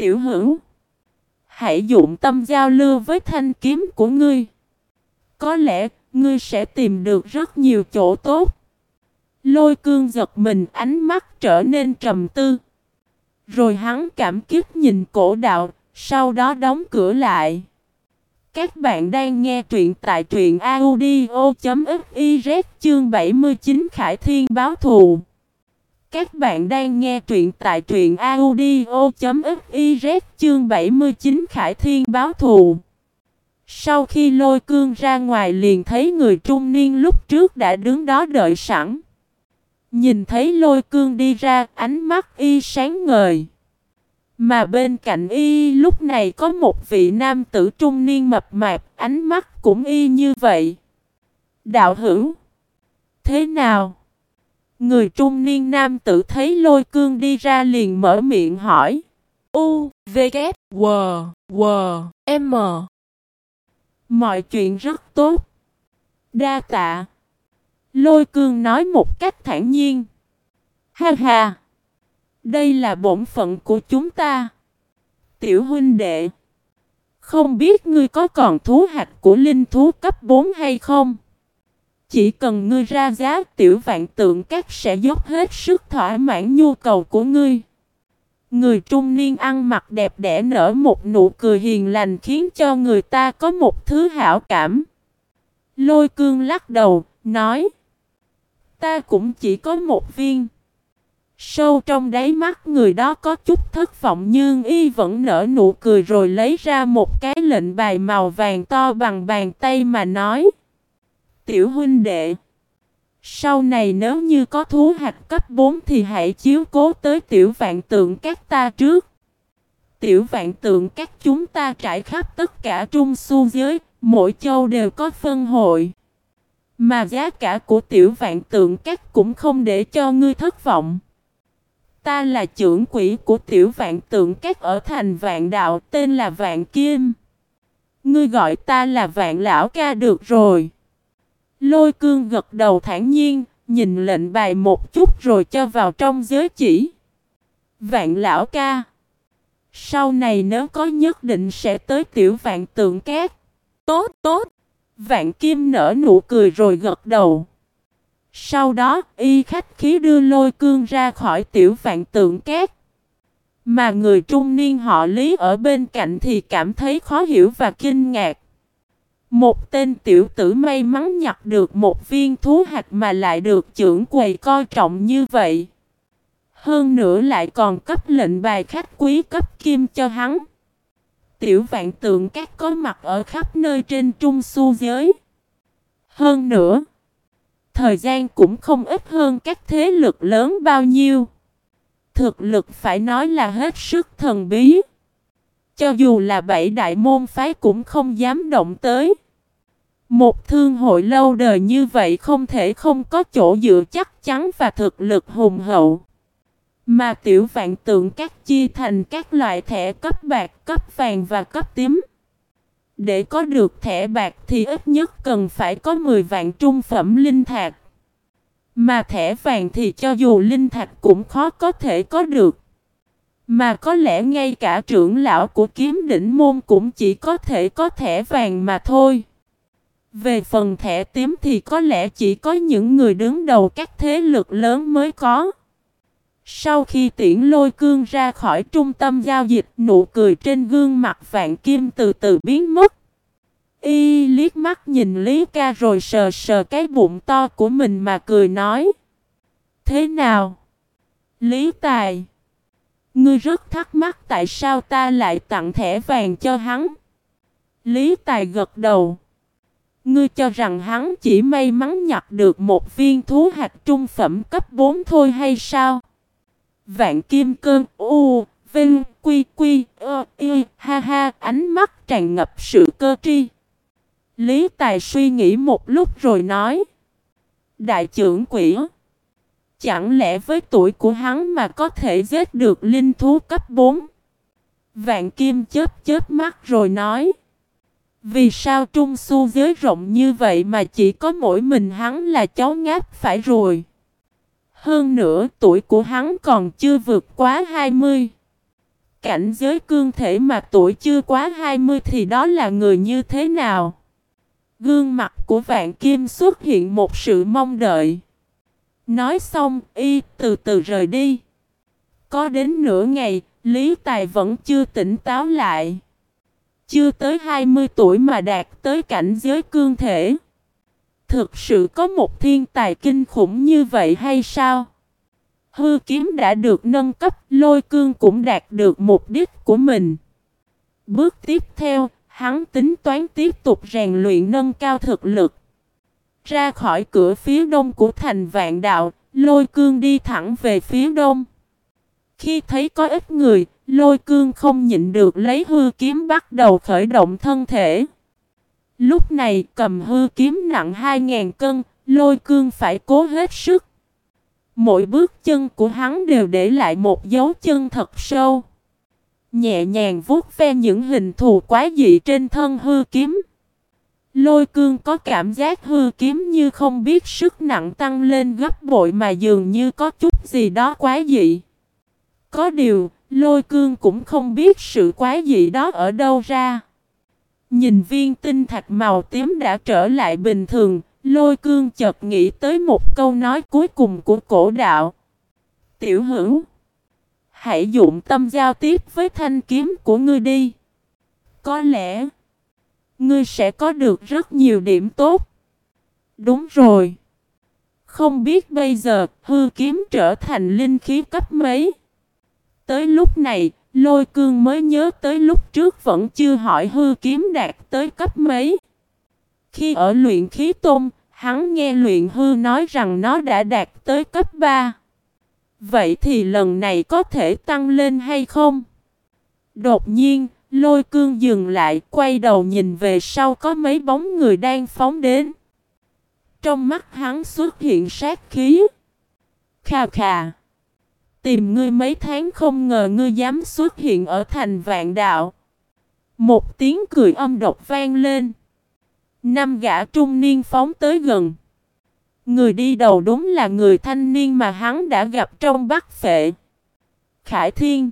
Tiểu hữu, hãy dụng tâm giao lưu với thanh kiếm của ngươi. Có lẽ ngươi sẽ tìm được rất nhiều chỗ tốt. Lôi cương giật mình ánh mắt trở nên trầm tư. Rồi hắn cảm kích nhìn cổ đạo, sau đó đóng cửa lại. Các bạn đang nghe truyện tại truyện audio.fiz chương 79 Khải Thiên Báo Thù. Các bạn đang nghe truyện tại truyện audio.fiz chương 79 Khải Thiên Báo Thù. Sau khi lôi cương ra ngoài liền thấy người trung niên lúc trước đã đứng đó đợi sẵn. Nhìn thấy lôi cương đi ra ánh mắt y sáng ngời. Mà bên cạnh y lúc này có một vị nam tử trung niên mập mạp, ánh mắt cũng y như vậy. Đạo hữu. Thế nào? Người trung niên nam tử thấy lôi cương đi ra liền mở miệng hỏi. U, V, K, W, W, M. Mọi chuyện rất tốt. Đa tạ. Lôi cương nói một cách thản nhiên. Ha ha. Đây là bổn phận của chúng ta. Tiểu huynh đệ. Không biết ngươi có còn thú hạt của linh thú cấp 4 hay không? Chỉ cần ngươi ra giá tiểu vạn tượng các sẽ dốc hết sức thỏa mãn nhu cầu của ngươi. Người trung niên ăn mặc đẹp đẽ nở một nụ cười hiền lành khiến cho người ta có một thứ hảo cảm. Lôi cương lắc đầu, nói Ta cũng chỉ có một viên. Sâu trong đáy mắt người đó có chút thất vọng nhưng y vẫn nở nụ cười rồi lấy ra một cái lệnh bài màu vàng to bằng bàn tay mà nói. Tiểu huynh đệ. Sau này nếu như có thú hạt cấp 4 thì hãy chiếu cố tới tiểu vạn tượng các ta trước. Tiểu vạn tượng các chúng ta trải khắp tất cả trung su giới, mỗi châu đều có phân hội. Mà giá cả của tiểu vạn tượng các cũng không để cho ngươi thất vọng. Ta là trưởng quỹ của tiểu vạn tượng các ở thành vạn đạo tên là Vạn Kim. Ngươi gọi ta là Vạn Lão Ca được rồi. Lôi cương gật đầu thản nhiên, nhìn lệnh bài một chút rồi cho vào trong giới chỉ. Vạn Lão Ca. Sau này nếu có nhất định sẽ tới tiểu vạn tượng cát. Tốt, tốt. Vạn Kim nở nụ cười rồi gật đầu. Sau đó, y khách khí đưa lôi cương ra khỏi tiểu vạn tượng két. Mà người trung niên họ Lý ở bên cạnh thì cảm thấy khó hiểu và kinh ngạc. Một tên tiểu tử may mắn nhặt được một viên thú hạt mà lại được trưởng quầy coi trọng như vậy. Hơn nữa lại còn cấp lệnh bài khách quý cấp kim cho hắn. Tiểu vạn tượng các có mặt ở khắp nơi trên trung su giới. Hơn nữa, thời gian cũng không ít hơn các thế lực lớn bao nhiêu. Thực lực phải nói là hết sức thần bí. Cho dù là bảy đại môn phái cũng không dám động tới. Một thương hội lâu đời như vậy không thể không có chỗ dựa chắc chắn và thực lực hùng hậu. Mà tiểu vạn tượng các chia thành các loại thẻ cấp bạc, cấp vàng và cấp tím. Để có được thẻ bạc thì ít nhất cần phải có 10 vạn trung phẩm linh thạch. Mà thẻ vàng thì cho dù linh thạch cũng khó có thể có được. Mà có lẽ ngay cả trưởng lão của kiếm đỉnh môn cũng chỉ có thể có thẻ vàng mà thôi. Về phần thẻ tím thì có lẽ chỉ có những người đứng đầu các thế lực lớn mới có. Sau khi tiễn lôi cương ra khỏi trung tâm giao dịch, nụ cười trên gương mặt vạn kim từ từ biến mất. Y liếc mắt nhìn Lý ca rồi sờ sờ cái bụng to của mình mà cười nói. Thế nào? Lý tài. Ngươi rất thắc mắc tại sao ta lại tặng thẻ vàng cho hắn. Lý tài gật đầu. Ngươi cho rằng hắn chỉ may mắn nhặt được một viên thú hạt trung phẩm cấp 4 thôi hay sao? Vạn kim cơn u, vinh, quy quy, ơ, y, ha ha, ánh mắt tràn ngập sự cơ tri. Lý Tài suy nghĩ một lúc rồi nói. Đại trưởng quỷ. Chẳng lẽ với tuổi của hắn mà có thể giết được linh thú cấp 4? Vạn Kim chớp chớp mắt rồi nói. Vì sao trung su giới rộng như vậy mà chỉ có mỗi mình hắn là cháu ngáp phải rồi? Hơn nữa, tuổi của hắn còn chưa vượt quá 20. cảnh giới cương thể mà tuổi chưa quá 20 thì đó là người như thế nào? Gương mặt của vạn kim xuất hiện một sự mong đợi. Nói xong, y từ từ rời đi. Có đến nửa ngày, Lý Tài vẫn chưa tỉnh táo lại. Chưa tới 20 tuổi mà đạt tới cảnh giới cương thể. Thực sự có một thiên tài kinh khủng như vậy hay sao? Hư kiếm đã được nâng cấp, lôi cương cũng đạt được mục đích của mình. Bước tiếp theo, hắn tính toán tiếp tục rèn luyện nâng cao thực lực. Ra khỏi cửa phía đông của thành vạn đạo, lôi cương đi thẳng về phía đông. Khi thấy có ít người, lôi cương không nhịn được lấy hư kiếm bắt đầu khởi động thân thể. Lúc này cầm hư kiếm nặng 2.000 cân, lôi cương phải cố hết sức. Mỗi bước chân của hắn đều để lại một dấu chân thật sâu. Nhẹ nhàng vuốt ve những hình thù quá dị trên thân hư kiếm. Lôi cương có cảm giác hư kiếm như không biết sức nặng tăng lên gấp bội mà dường như có chút gì đó quá dị. Có điều, lôi cương cũng không biết sự quá dị đó ở đâu ra. Nhìn viên tinh thạch màu tím đã trở lại bình thường, lôi cương chợt nghĩ tới một câu nói cuối cùng của cổ đạo. Tiểu hữu, hãy dụng tâm giao tiếp với thanh kiếm của ngươi đi. Có lẽ, ngươi sẽ có được rất nhiều điểm tốt. Đúng rồi. Không biết bây giờ hư kiếm trở thành linh khí cấp mấy. Tới lúc này, lôi cương mới nhớ tới lúc trước vẫn chưa hỏi hư kiếm đạt tới cấp mấy. Khi ở luyện khí tôn, hắn nghe luyện hư nói rằng nó đã đạt tới cấp 3. Vậy thì lần này có thể tăng lên hay không? Đột nhiên, lôi cương dừng lại, quay đầu nhìn về sau có mấy bóng người đang phóng đến. Trong mắt hắn xuất hiện sát khí. Khà khà. Tìm ngươi mấy tháng không ngờ ngươi dám xuất hiện ở thành vạn đạo. Một tiếng cười âm độc vang lên. Năm gã trung niên phóng tới gần. Người đi đầu đúng là người thanh niên mà hắn đã gặp trong bắc phệ. Khải Thiên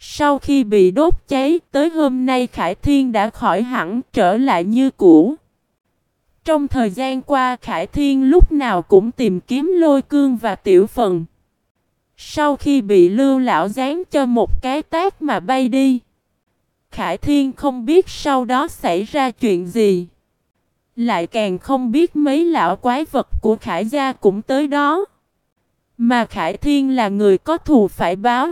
sau khi bị đốt cháy, tới hôm nay Khải Thiên đã khỏi hẳn trở lại như cũ. Trong thời gian qua Khải Thiên lúc nào cũng tìm kiếm lôi cương và tiểu phần. Sau khi bị lưu lão dán cho một cái tác mà bay đi. Khải Thiên không biết sau đó xảy ra chuyện gì. Lại càng không biết mấy lão quái vật của Khải gia cũng tới đó. Mà Khải Thiên là người có thù phải báo.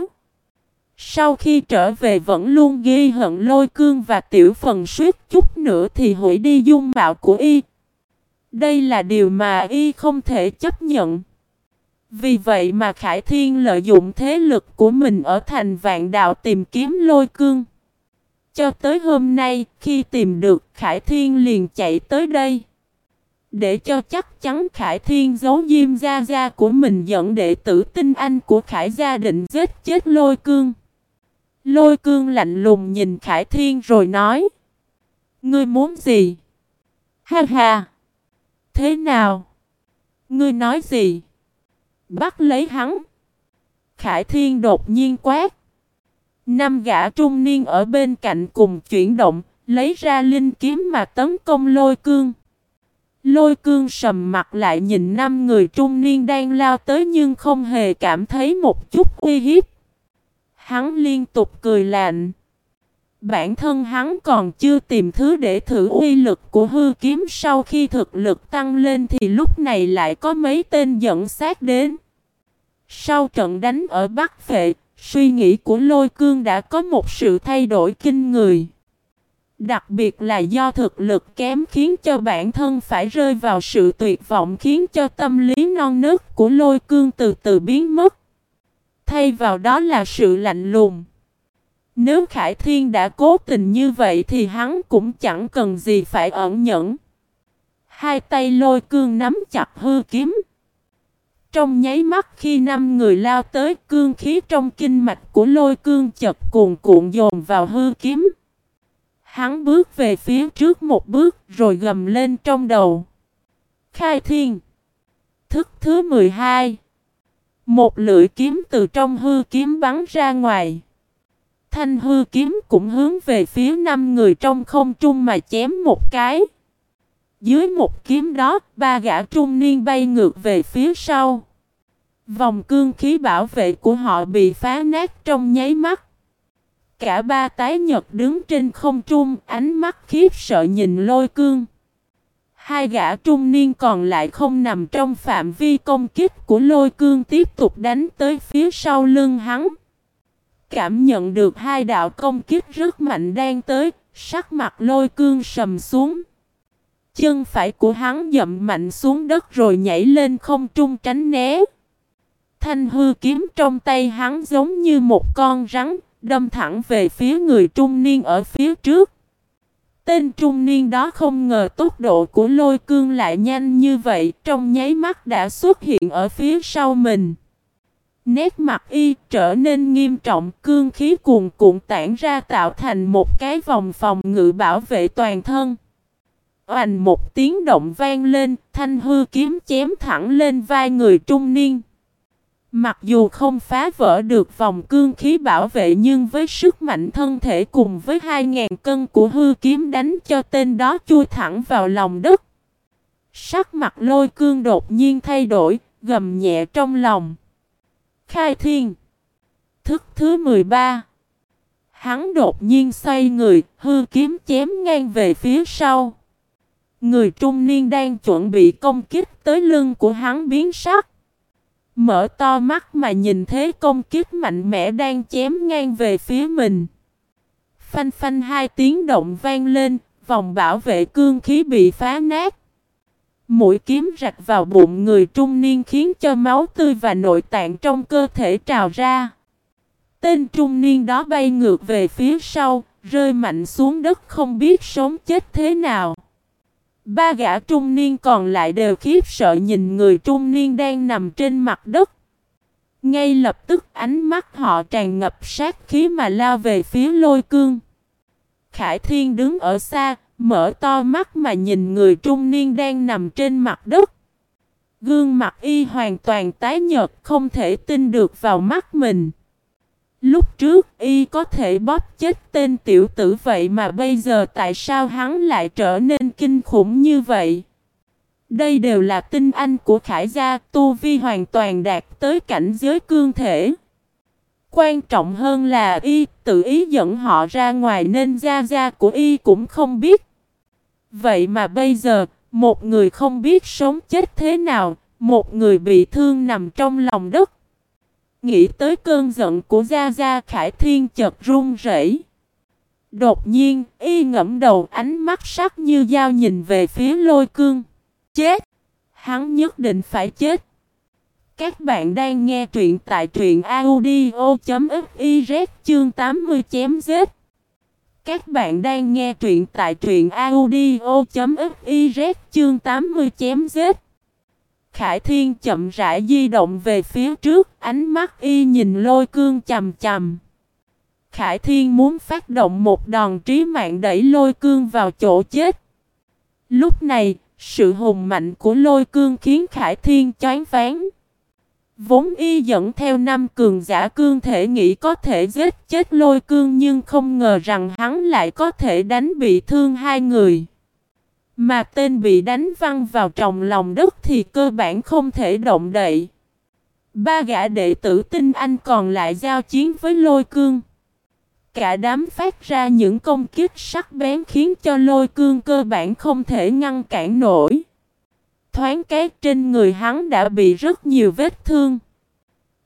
Sau khi trở về vẫn luôn ghi hận lôi cương và tiểu phần suýt chút nữa thì hủy đi dung mạo của y. Đây là điều mà y không thể chấp nhận. Vì vậy mà Khải Thiên lợi dụng thế lực của mình ở thành vạn đạo tìm kiếm lôi cương. Cho tới hôm nay, khi tìm được Khải Thiên liền chạy tới đây. Để cho chắc chắn Khải Thiên giấu diêm gia gia của mình dẫn đệ tử tinh anh của Khải gia định giết chết lôi cương. Lôi cương lạnh lùng nhìn Khải Thiên rồi nói. Ngươi muốn gì? Ha ha! Thế nào? Ngươi nói gì? Bắt lấy hắn. Khải Thiên đột nhiên quát. Năm gã trung niên ở bên cạnh cùng chuyển động, lấy ra linh kiếm mà tấn công lôi cương. Lôi cương sầm mặt lại nhìn năm người trung niên đang lao tới nhưng không hề cảm thấy một chút uy hiếp. Hắn liên tục cười lạnh. Bản thân hắn còn chưa tìm thứ để thử uy lực của hư kiếm sau khi thực lực tăng lên thì lúc này lại có mấy tên dẫn sát đến. Sau trận đánh ở Bắc Phệ, suy nghĩ của lôi cương đã có một sự thay đổi kinh người. Đặc biệt là do thực lực kém khiến cho bản thân phải rơi vào sự tuyệt vọng khiến cho tâm lý non nớt của lôi cương từ từ biến mất. Thay vào đó là sự lạnh lùng. Nếu Khải Thiên đã cố tình như vậy thì hắn cũng chẳng cần gì phải ẩn nhẫn. Hai tay lôi cương nắm chặt hư kiếm. Trong nháy mắt khi năm người lao tới, cương khí trong kinh mạch của lôi cương chật cuồn cuộn dồn vào hư kiếm. Hắn bước về phía trước một bước rồi gầm lên trong đầu. Khai thiên. Thức thứ 12. Một lưỡi kiếm từ trong hư kiếm bắn ra ngoài. Thanh hư kiếm cũng hướng về phía năm người trong không trung mà chém một cái. Dưới một kiếm đó, ba gã trung niên bay ngược về phía sau. Vòng cương khí bảo vệ của họ bị phá nát trong nháy mắt. Cả ba tái nhật đứng trên không trung, ánh mắt khiếp sợ nhìn lôi cương. Hai gã trung niên còn lại không nằm trong phạm vi công kích của lôi cương tiếp tục đánh tới phía sau lưng hắn. Cảm nhận được hai đạo công kích rất mạnh đang tới, sắc mặt lôi cương sầm xuống. Chân phải của hắn dậm mạnh xuống đất rồi nhảy lên không trung tránh né. Thanh hư kiếm trong tay hắn giống như một con rắn, đâm thẳng về phía người trung niên ở phía trước. Tên trung niên đó không ngờ tốc độ của lôi cương lại nhanh như vậy, trong nháy mắt đã xuất hiện ở phía sau mình. Nét mặt y trở nên nghiêm trọng, cương khí cuồn cuộn tản ra tạo thành một cái vòng phòng ngự bảo vệ toàn thân. Oành một tiếng động vang lên, thanh hư kiếm chém thẳng lên vai người trung niên. Mặc dù không phá vỡ được vòng cương khí bảo vệ nhưng với sức mạnh thân thể cùng với 2.000 cân của hư kiếm đánh cho tên đó chui thẳng vào lòng đất. Sắc mặt lôi cương đột nhiên thay đổi, gầm nhẹ trong lòng. Khai thiên Thức thứ 13 Hắn đột nhiên xoay người, hư kiếm chém ngang về phía sau. Người trung niên đang chuẩn bị công kích tới lưng của hắn biến sắc. Mở to mắt mà nhìn thấy công kiếp mạnh mẽ đang chém ngang về phía mình. Phanh phanh hai tiếng động vang lên, vòng bảo vệ cương khí bị phá nát. Mũi kiếm rạch vào bụng người trung niên khiến cho máu tươi và nội tạng trong cơ thể trào ra. Tên trung niên đó bay ngược về phía sau, rơi mạnh xuống đất không biết sống chết thế nào. Ba gã trung niên còn lại đều khiếp sợ nhìn người trung niên đang nằm trên mặt đất. Ngay lập tức ánh mắt họ tràn ngập sát khí mà lao về phía lôi cương. Khải Thiên đứng ở xa, mở to mắt mà nhìn người trung niên đang nằm trên mặt đất. Gương mặt y hoàn toàn tái nhợt không thể tin được vào mắt mình. Lúc trước y có thể bóp chết tên tiểu tử vậy mà bây giờ tại sao hắn lại trở nên kinh khủng như vậy? Đây đều là tinh anh của Khải gia, tu vi hoàn toàn đạt tới cảnh giới cương thể. Quan trọng hơn là y tự ý dẫn họ ra ngoài nên gia gia của y cũng không biết. Vậy mà bây giờ, một người không biết sống chết thế nào, một người bị thương nằm trong lòng đất. Nghĩ tới cơn giận của Gia Gia Khải Thiên chợt run rẩy. Đột nhiên, y ngẫm đầu ánh mắt sắc như dao nhìn về phía lôi cương. Chết! Hắn nhất định phải chết. Các bạn đang nghe truyện tại truyện audio.fiz chương 80 chém giết. Các bạn đang nghe truyện tại truyện audio.fiz chương 80 chém giết. Khải Thiên chậm rãi di động về phía trước, ánh mắt y nhìn lôi cương chầm chầm. Khải Thiên muốn phát động một đòn trí mạng đẩy lôi cương vào chỗ chết. Lúc này, sự hùng mạnh của lôi cương khiến Khải Thiên choáng váng. Vốn y dẫn theo năm cường giả cương thể nghĩ có thể giết chết lôi cương nhưng không ngờ rằng hắn lại có thể đánh bị thương hai người. Mà tên bị đánh văng vào trong lòng đất thì cơ bản không thể động đậy. Ba gã đệ tử tinh anh còn lại giao chiến với lôi cương. Cả đám phát ra những công kích sắc bén khiến cho lôi cương cơ bản không thể ngăn cản nổi. Thoáng cái trên người hắn đã bị rất nhiều vết thương.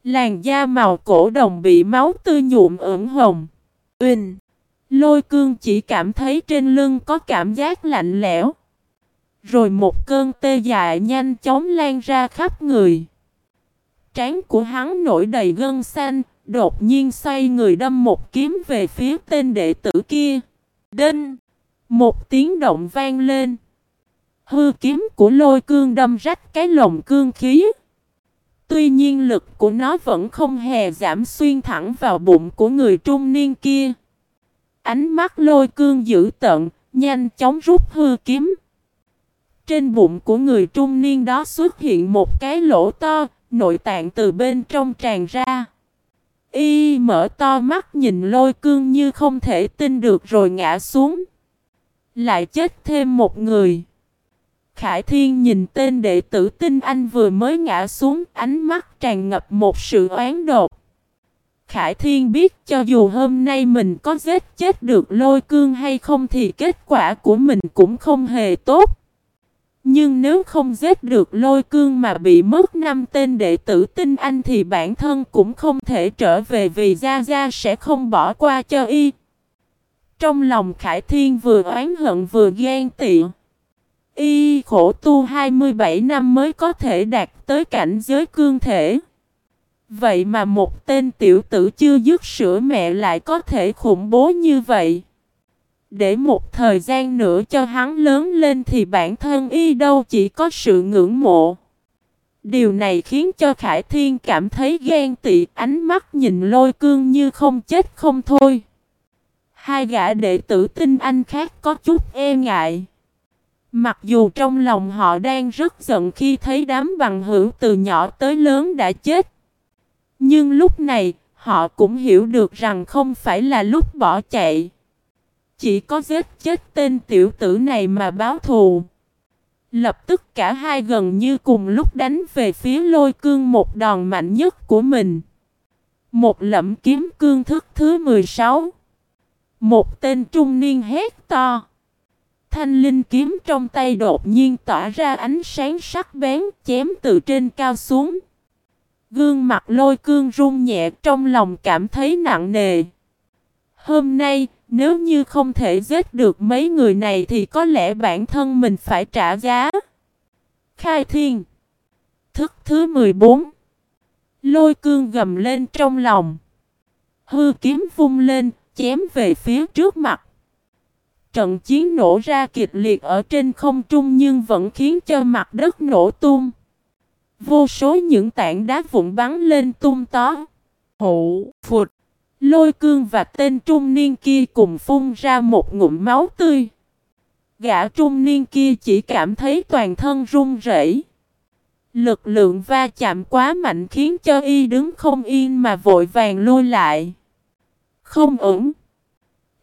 Làn da màu cổ đồng bị máu tươi nhuộm ửng hồng. Uỳnh! Lôi cương chỉ cảm thấy trên lưng có cảm giác lạnh lẽo. Rồi một cơn tê dại nhanh chóng lan ra khắp người. Trán của hắn nổi đầy gân xanh, đột nhiên xoay người đâm một kiếm về phía tên đệ tử kia. Đinh! Một tiếng động vang lên. Hư kiếm của lôi cương đâm rách cái lồng cương khí. Tuy nhiên lực của nó vẫn không hề giảm xuyên thẳng vào bụng của người trung niên kia. Ánh mắt lôi cương dữ tận, nhanh chóng rút hư kiếm. Trên bụng của người trung niên đó xuất hiện một cái lỗ to, nội tạng từ bên trong tràn ra. Y mở to mắt nhìn lôi cương như không thể tin được rồi ngã xuống. Lại chết thêm một người. Khải Thiên nhìn tên đệ tử tinh anh vừa mới ngã xuống, ánh mắt tràn ngập một sự oán đột. Khải Thiên biết cho dù hôm nay mình có giết chết được lôi cương hay không thì kết quả của mình cũng không hề tốt. Nhưng nếu không giết được lôi cương mà bị mất năm tên đệ tử tinh anh thì bản thân cũng không thể trở về vì Gia Gia sẽ không bỏ qua cho y. Trong lòng Khải Thiên vừa oán hận vừa ghen tị. Y khổ tu 27 năm mới có thể đạt tới cảnh giới cương thể. Vậy mà một tên tiểu tử chưa dứt sữa mẹ lại có thể khủng bố như vậy. Để một thời gian nữa cho hắn lớn lên thì bản thân y đâu chỉ có sự ngưỡng mộ. Điều này khiến cho Khải Thiên cảm thấy ghen tị ánh mắt nhìn lôi cương như không chết không thôi. Hai gã đệ tử tinh anh khác có chút e ngại. Mặc dù trong lòng họ đang rất giận khi thấy đám bằng hữu từ nhỏ tới lớn đã chết. Nhưng lúc này, họ cũng hiểu được rằng không phải là lúc bỏ chạy. Chỉ có giết chết tên tiểu tử này mà báo thù. Lập tức cả hai gần như cùng lúc đánh về phía lôi cương một đòn mạnh nhất của mình. Một lẫm kiếm cương thức thứ 16. Một tên trung niên hét to. Thanh linh kiếm trong tay đột nhiên tỏa ra ánh sáng sắc bén chém từ trên cao xuống. Gương mặt lôi cương run nhẹ trong lòng cảm thấy nặng nề. Hôm nay, nếu như không thể giết được mấy người này thì có lẽ bản thân mình phải trả giá. Khai thiên Thức thứ 14 Lôi cương gầm lên trong lòng. Hư kiếm vung lên, chém về phía trước mặt. Trận chiến nổ ra kịch liệt ở trên không trung nhưng vẫn khiến cho mặt đất nổ tung. Vô số những tảng đá vụn bắn lên tung tó. Hụ, phụt. Lôi cương và tên trung niên kia cùng phun ra một ngụm máu tươi. Gã trung niên kia chỉ cảm thấy toàn thân run rẩy. Lực lượng va chạm quá mạnh khiến cho y đứng không yên mà vội vàng lôi lại. Không ổn.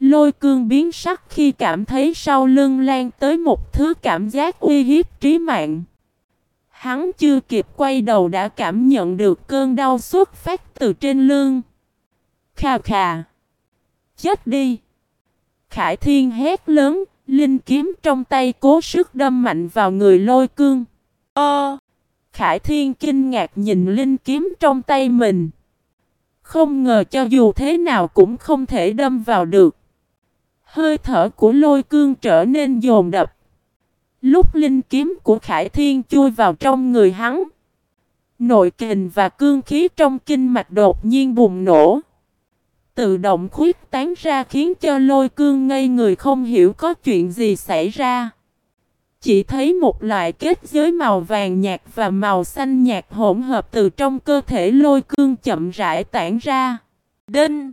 Lôi cương biến sắc khi cảm thấy sau lưng lan tới một thứ cảm giác uy hiếp trí mạng. Hắn chưa kịp quay đầu đã cảm nhận được cơn đau xuất phát từ trên lưng. Khà khà. Chết đi. Khải thiên hét lớn, linh kiếm trong tay cố sức đâm mạnh vào người lôi cương. Ơ. Khải thiên kinh ngạc nhìn linh kiếm trong tay mình. Không ngờ cho dù thế nào cũng không thể đâm vào được. Hơi thở của lôi cương trở nên dồn đập. Lúc linh kiếm của Khải Thiên chui vào trong người hắn. Nội kình và cương khí trong kinh mạch đột nhiên bùng nổ. Tự động khuyết tán ra khiến cho lôi cương ngây người không hiểu có chuyện gì xảy ra. Chỉ thấy một loại kết giới màu vàng nhạt và màu xanh nhạt hỗn hợp từ trong cơ thể lôi cương chậm rãi tản ra. Đinh!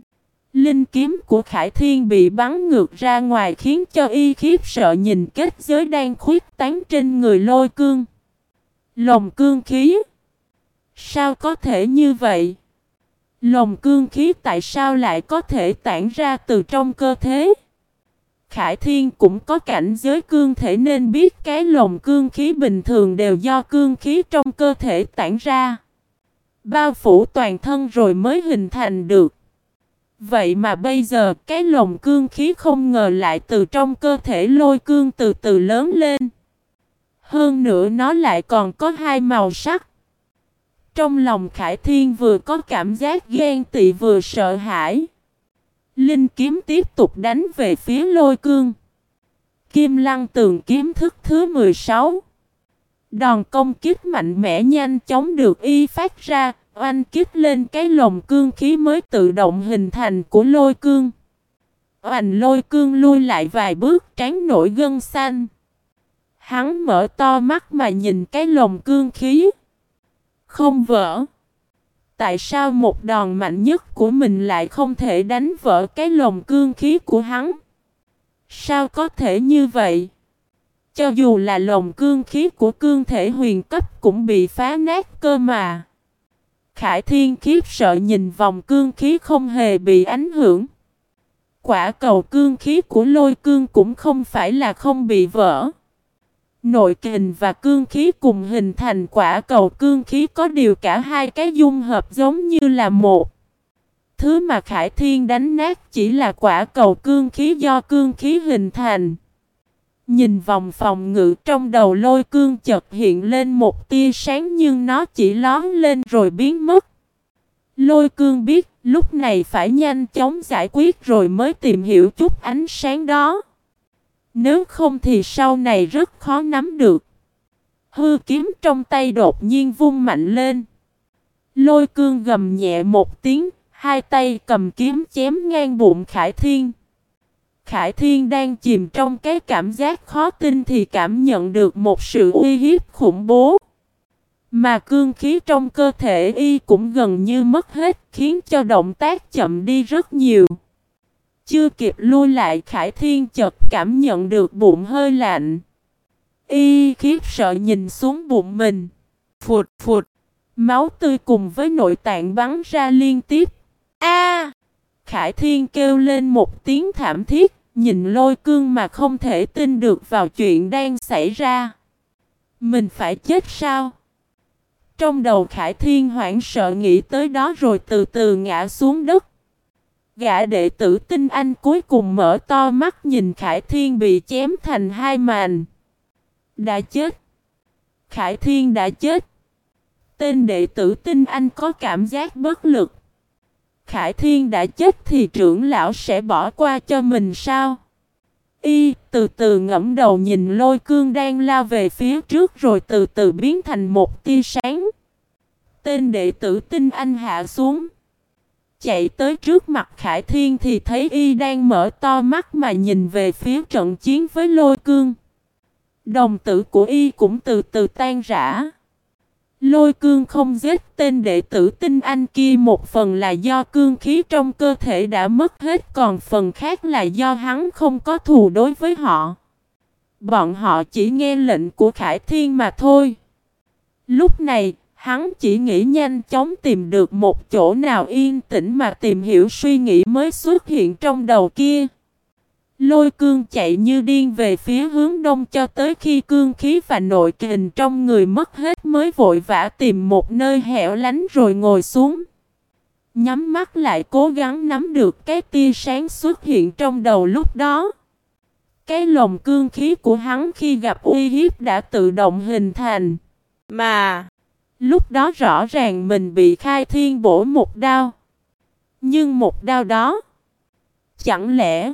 Linh kiếm của Khải Thiên bị bắn ngược ra ngoài khiến cho y khiếp sợ nhìn kết giới đang khuyết tán trên người lôi cương. Lồng cương khí. Sao có thể như vậy? Lồng cương khí tại sao lại có thể tản ra từ trong cơ thể? Khải Thiên cũng có cảnh giới cương thể nên biết cái lồng cương khí bình thường đều do cương khí trong cơ thể tản ra. Bao phủ toàn thân rồi mới hình thành được. Vậy mà bây giờ cái lồng cương khí không ngờ lại từ trong cơ thể lôi cương từ từ lớn lên. Hơn nữa nó lại còn có hai màu sắc. Trong lòng Khải Thiên vừa có cảm giác ghen tị vừa sợ hãi. Linh kiếm tiếp tục đánh về phía lôi cương. Kim lăng tường kiếm thức thứ 16. Đòn công kích mạnh mẽ nhanh chóng được y phát ra, oanh kích lên cái lồng cương khí mới tự động hình thành của lôi cương. Oanh lôi cương lui lại vài bước tránh nổi gân xanh. Hắn mở to mắt mà nhìn cái lồng cương khí. Không vỡ. Tại sao một đòn mạnh nhất của mình lại không thể đánh vỡ cái lồng cương khí của hắn? Sao có thể như vậy? Cho dù là lồng cương khí của cương thể huyền cấp cũng bị phá nát cơ mà. Khải Thiên khiếp sợ nhìn vòng cương khí không hề bị ảnh hưởng. Quả cầu cương khí của lôi cương cũng không phải là không bị vỡ. Nội kình và cương khí cùng hình thành quả cầu cương khí có điều cả hai cái dung hợp giống như là một. Thứ mà Khải Thiên đánh nát chỉ là quả cầu cương khí do cương khí hình thành. Nhìn vòng phòng ngự trong đầu lôi cương chợt hiện lên một tia sáng nhưng nó chỉ lón lên rồi biến mất. Lôi cương biết, lúc này phải nhanh chóng giải quyết rồi mới tìm hiểu chút ánh sáng đó. Nếu không thì sau này rất khó nắm được. Hư kiếm trong tay đột nhiên vung mạnh lên. Lôi cương gầm nhẹ một tiếng, hai tay cầm kiếm chém ngang bụng Khải Thiên. Khải Thiên đang chìm trong cái cảm giác khó tin thì cảm nhận được một sự uy hiếp khủng bố. Mà cương khí trong cơ thể y cũng gần như mất hết khiến cho động tác chậm đi rất nhiều. Chưa kịp lui lại Khải Thiên chợt cảm nhận được bụng hơi lạnh. Y khiếp sợ nhìn xuống bụng mình. Phụt phụt. Máu tươi cùng với nội tạng bắn ra liên tiếp. A! Khải Thiên kêu lên một tiếng thảm thiết, nhìn lôi cương mà không thể tin được vào chuyện đang xảy ra. Mình phải chết sao? Trong đầu Khải Thiên hoảng sợ nghĩ tới đó rồi từ từ ngã xuống đất. Gã đệ tử tinh anh cuối cùng mở to mắt nhìn Khải Thiên bị chém thành hai màn. Đã chết. Khải Thiên đã chết. Tên đệ tử tinh anh có cảm giác bất lực. Khải Thiên đã chết thì trưởng lão sẽ bỏ qua cho mình sao? Y từ từ ngẫm đầu nhìn lôi cương đang lao về phía trước rồi từ từ biến thành một tia sáng. Tên đệ tử tinh anh hạ xuống. Chạy tới trước mặt Khải Thiên thì thấy Y đang mở to mắt mà nhìn về phía trận chiến với lôi cương. Đồng tử của Y cũng từ từ tan rã. Lôi cương không giết tên đệ tử tinh anh kia một phần là do cương khí trong cơ thể đã mất hết còn phần khác là do hắn không có thù đối với họ. Bọn họ chỉ nghe lệnh của Khải Thiên mà thôi. Lúc này, hắn chỉ nghĩ nhanh chóng tìm được một chỗ nào yên tĩnh mà tìm hiểu suy nghĩ mới xuất hiện trong đầu kia. Lôi cương chạy như điên về phía hướng đông cho tới khi cương khí và nội kình trong người mất hết mới vội vã tìm một nơi hẻo lánh rồi ngồi xuống. Nhắm mắt lại cố gắng nắm được cái tia sáng xuất hiện trong đầu lúc đó. Cái lồng cương khí của hắn khi gặp uy hiếp đã tự động hình thành. Mà, lúc đó rõ ràng mình bị khai thiên bổ một đao. Nhưng một đao đó, chẳng lẽ...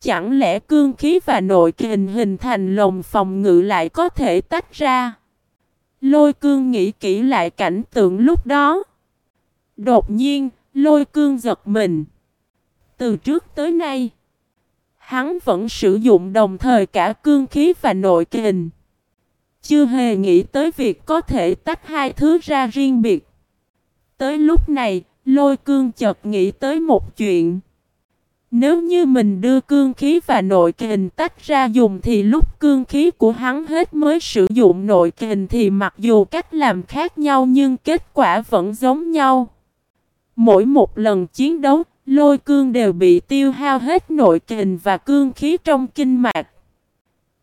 Chẳng lẽ cương khí và nội kình hình thành lồng phòng ngự lại có thể tách ra? Lôi cương nghĩ kỹ lại cảnh tượng lúc đó. Đột nhiên, lôi cương giật mình. Từ trước tới nay, hắn vẫn sử dụng đồng thời cả cương khí và nội kình. Chưa hề nghĩ tới việc có thể tách hai thứ ra riêng biệt. Tới lúc này, lôi cương chợt nghĩ tới một chuyện. Nếu như mình đưa cương khí và nội kình tách ra dùng thì lúc cương khí của hắn hết mới sử dụng nội kình thì mặc dù cách làm khác nhau nhưng kết quả vẫn giống nhau. Mỗi một lần chiến đấu, lôi cương đều bị tiêu hao hết nội kình và cương khí trong kinh mạch.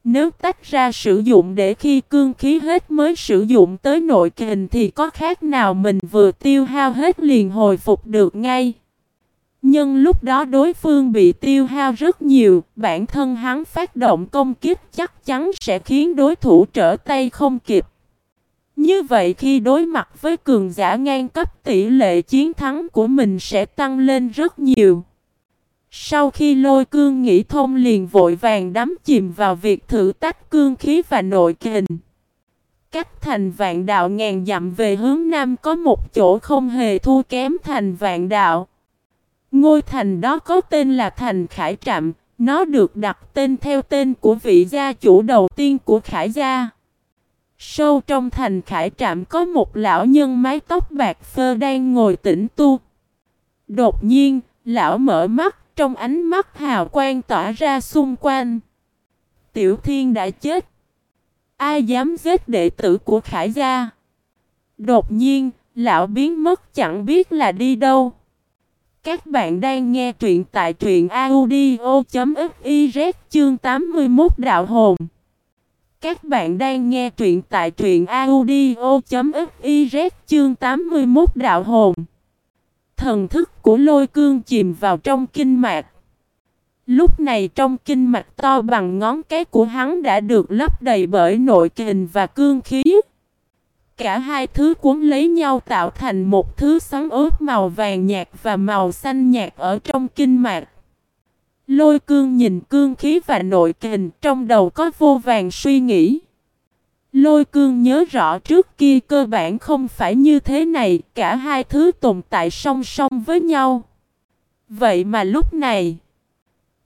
Nếu tách ra sử dụng để khi cương khí hết mới sử dụng tới nội kình thì có khác nào mình vừa tiêu hao hết liền hồi phục được ngay. Nhưng lúc đó đối phương bị tiêu hao rất nhiều, bản thân hắn phát động công kích chắc chắn sẽ khiến đối thủ trở tay không kịp. Như vậy khi đối mặt với cường giả ngang cấp tỷ lệ chiến thắng của mình sẽ tăng lên rất nhiều. Sau khi lôi cương nghĩ thông liền vội vàng đắm chìm vào việc thử tách cương khí và nội kình. Cách thành vạn đạo ngàn dặm về hướng nam có một chỗ không hề thua kém thành vạn đạo. Ngôi thành đó có tên là thành Khải Trạm, nó được đặt tên theo tên của vị gia chủ đầu tiên của Khải gia. Sâu trong thành Khải Trạm có một lão nhân mái tóc bạc phơ đang ngồi tĩnh tu. Đột nhiên, lão mở mắt, trong ánh mắt hào quang tỏa ra xung quanh. Tiểu Thiên đã chết. Ai dám giết đệ tử của Khải gia? Đột nhiên, lão biến mất chẳng biết là đi đâu. Các bạn đang nghe truyện tại truyện audio.fiz chương 81 đạo hồn. Các bạn đang nghe truyện tại truyện audio.fiz chương 81 đạo hồn. Thần thức của lôi cương chìm vào trong kinh mạch. Lúc này trong kinh mạch to bằng ngón cái của hắn đã được lấp đầy bởi nội kình và cương khí. Cả hai thứ cuốn lấy nhau tạo thành một thứ xoắn ướt màu vàng nhạt và màu xanh nhạt ở trong kinh mạch. Lôi cương nhìn cương khí và nội kình, trong đầu có vô vàng suy nghĩ. Lôi cương nhớ rõ trước kia cơ bản không phải như thế này, cả hai thứ tồn tại song song với nhau. Vậy mà lúc này,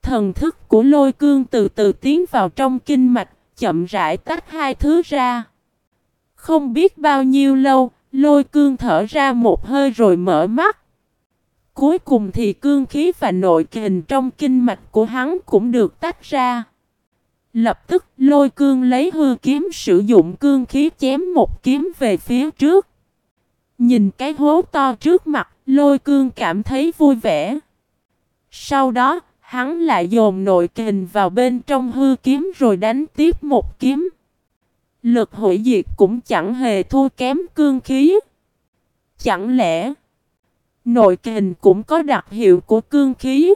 thần thức của lôi cương từ từ tiến vào trong kinh mạch, chậm rãi tách hai thứ ra. Không biết bao nhiêu lâu, lôi cương thở ra một hơi rồi mở mắt. Cuối cùng thì cương khí và nội kình trong kinh mạch của hắn cũng được tách ra. Lập tức lôi cương lấy hư kiếm sử dụng cương khí chém một kiếm về phía trước. Nhìn cái hố to trước mặt, lôi cương cảm thấy vui vẻ. Sau đó, hắn lại dồn nội kình vào bên trong hư kiếm rồi đánh tiếp một kiếm. Lực hủy diệt cũng chẳng hề thua kém cương khí. Chẳng lẽ nội kình cũng có đặc hiệu của cương khí?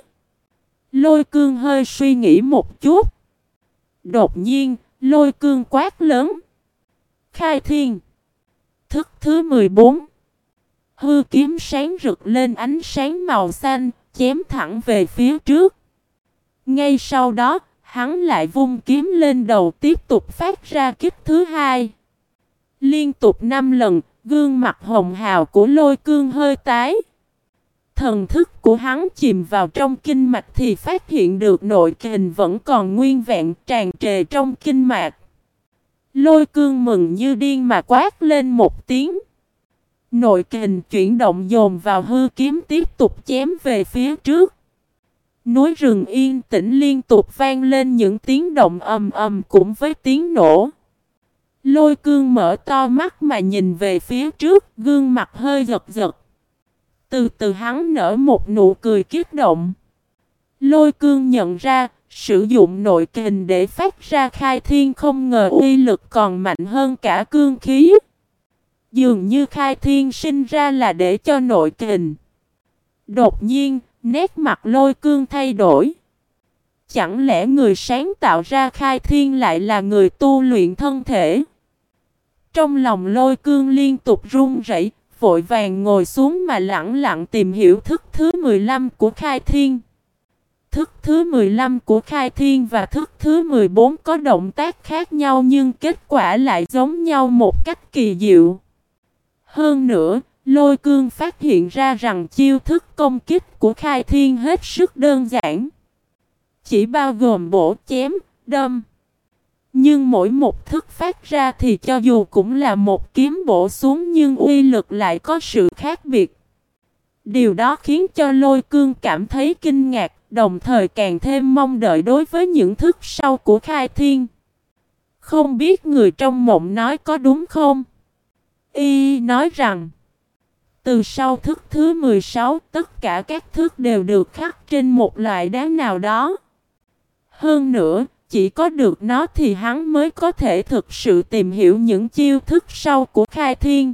Lôi cương hơi suy nghĩ một chút. Đột nhiên, lôi cương quát lớn. Khai thiên. Thức thứ 14. Hư kiếm sáng rực lên ánh sáng màu xanh, chém thẳng về phía trước. Ngay sau đó, hắn lại vung kiếm lên đầu tiếp tục phát ra kích thứ hai. Liên tục năm lần, gương mặt hồng hào của lôi cương hơi tái. Thần thức của hắn chìm vào trong kinh mạch thì phát hiện được nội kình vẫn còn nguyên vẹn tràn trề trong kinh mạch. Lôi cương mừng như điên mà quát lên một tiếng. Nội kình chuyển động dồn vào hư kiếm tiếp tục chém về phía trước. Núi rừng yên tĩnh liên tục vang lên những tiếng động ầm ầm cũng với tiếng nổ. Lôi cương mở to mắt mà nhìn về phía trước, gương mặt hơi giật giật. Từ từ hắn nở một nụ cười kiết động. Lôi cương nhận ra, sử dụng nội kình để phát ra khai thiên không ngờ uy lực còn mạnh hơn cả cương khí. Dường như khai thiên sinh ra là để cho nội kình. Đột nhiên, nét mặt lôi cương thay đổi. Chẳng lẽ người sáng tạo ra khai thiên lại là người tu luyện thân thể? Trong lòng lôi cương liên tục run rẩy, vội vàng ngồi xuống mà lặng lặng tìm hiểu thức thứ 15 của khai thiên. Thức thứ 15 của khai thiên và thức thứ 14 có động tác khác nhau nhưng kết quả lại giống nhau một cách kỳ diệu. Hơn nữa, lôi cương phát hiện ra rằng chiêu thức công kích của khai thiên hết sức đơn giản. Chỉ bao gồm bổ chém, đâm. Nhưng mỗi một thức phát ra thì cho dù cũng là một kiếm bổ xuống nhưng uy lực lại có sự khác biệt. Điều đó khiến cho lôi cương cảm thấy kinh ngạc, đồng thời càng thêm mong đợi đối với những thức sau của khai thiên. Không biết người trong mộng nói có đúng không? Y nói rằng, từ sau thức thứ 16, tất cả các thức đều được khắc trên một loại đá nào đó. Hơn nữa, chỉ có được nó thì hắn mới có thể thực sự tìm hiểu những chiêu thức sau của khai thiên.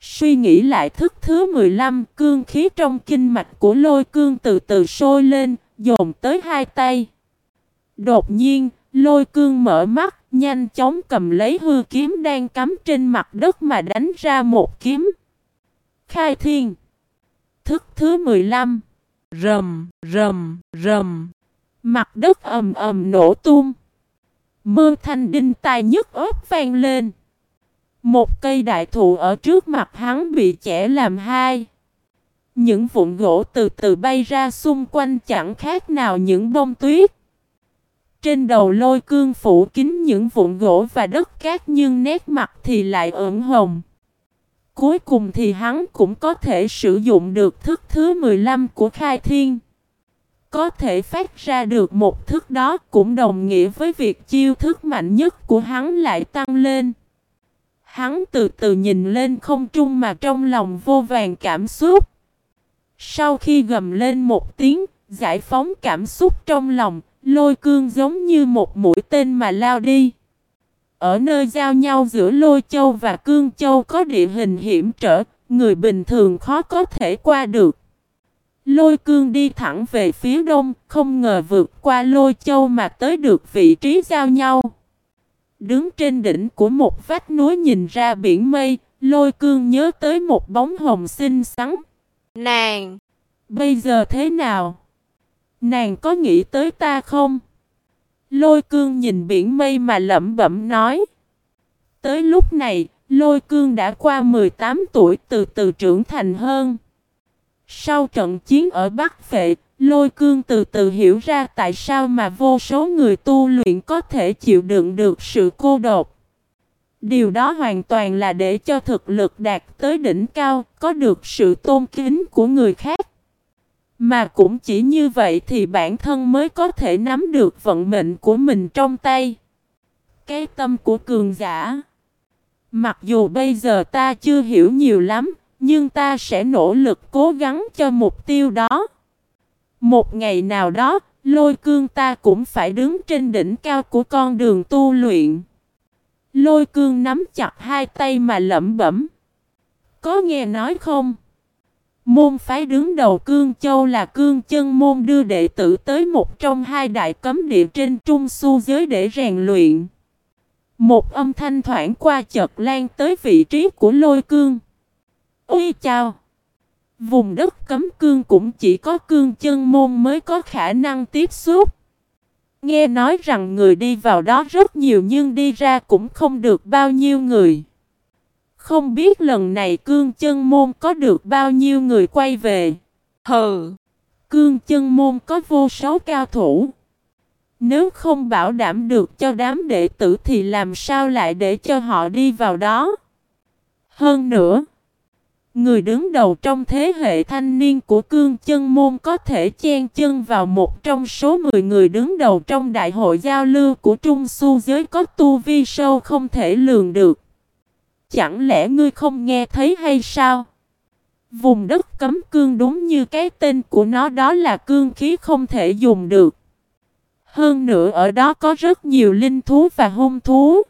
Suy nghĩ lại thức thứ 15, cương khí trong kinh mạch của lôi cương từ từ sôi lên, dồn tới hai tay. Đột nhiên, lôi cương mở mắt, nhanh chóng cầm lấy hư kiếm đang cắm trên mặt đất mà đánh ra một kiếm. Khai thiên Thức thứ 15 Rầm, rầm, rầm Mặt đất ầm ầm nổ tung. mưa thanh đinh tai nhức ớt vang lên. Một cây đại thụ ở trước mặt hắn bị chẻ làm hai. Những vụn gỗ từ từ bay ra xung quanh chẳng khác nào những bông tuyết. Trên đầu lôi cương phủ kín những vụn gỗ và đất cát nhưng nét mặt thì lại ửng hồng. Cuối cùng thì hắn cũng có thể sử dụng được thức thứ 15 của khai thiên. Có thể phát ra được một thức đó cũng đồng nghĩa với việc chiêu thức mạnh nhất của hắn lại tăng lên. Hắn từ từ nhìn lên không trung mà trong lòng vô vàng cảm xúc. Sau khi gầm lên một tiếng, giải phóng cảm xúc trong lòng, lôi cương giống như một mũi tên mà lao đi. Ở nơi giao nhau giữa lôi châu và cương châu có địa hình hiểm trở, người bình thường khó có thể qua được. Lôi cương đi thẳng về phía đông, không ngờ vượt qua lôi châu mà tới được vị trí giao nhau. Đứng trên đỉnh của một vách núi nhìn ra biển mây, lôi cương nhớ tới một bóng hồng xinh xắn. Nàng! Bây giờ thế nào? Nàng có nghĩ tới ta không? Lôi cương nhìn biển mây mà lẩm bẩm nói. Tới lúc này, lôi cương đã qua 18 tuổi từ từ trưởng thành hơn. Sau trận chiến ở Bắc Phệ, lôi cương từ từ hiểu ra tại sao mà vô số người tu luyện có thể chịu đựng được sự cô độc. Điều đó hoàn toàn là để cho thực lực đạt tới đỉnh cao, có được sự tôn kính của người khác. Mà cũng chỉ như vậy thì bản thân mới có thể nắm được vận mệnh của mình trong tay. Cái tâm của cường giả. Mặc dù bây giờ ta chưa hiểu nhiều lắm, nhưng ta sẽ nỗ lực cố gắng cho mục tiêu đó. Một ngày nào đó, lôi cương ta cũng phải đứng trên đỉnh cao của con đường tu luyện. Lôi cương nắm chặt hai tay mà lẩm bẩm. Có nghe nói không? Môn phái đứng đầu Cương Châu là Cương Chân Môn đưa đệ tử tới một trong hai đại cấm địa trên trung su giới để rèn luyện. Một âm thanh thoảng qua chợt lan tới vị trí của lôi cương. Ui chào! Vùng đất cấm cương cũng chỉ có cương chân môn mới có khả năng tiếp xúc. Nghe nói rằng người đi vào đó rất nhiều nhưng đi ra cũng không được bao nhiêu người. Không biết lần này cương chân môn có được bao nhiêu người quay về. Hừ! Cương chân môn có vô số cao thủ. Nếu không bảo đảm được cho đám đệ tử thì làm sao lại để cho họ đi vào đó. Hơn nữa, người đứng đầu trong thế hệ thanh niên của cương chân môn có thể chen chân vào một trong số 10 người đứng đầu trong đại hội giao lưu của Trung Su giới có tu vi sâu không thể lường được. Chẳng lẽ ngươi không nghe thấy hay sao? Vùng đất cấm cương đúng như cái tên của nó đó là cương khí không thể dùng được. Hơn nữa ở đó có rất nhiều linh thú và hung thú.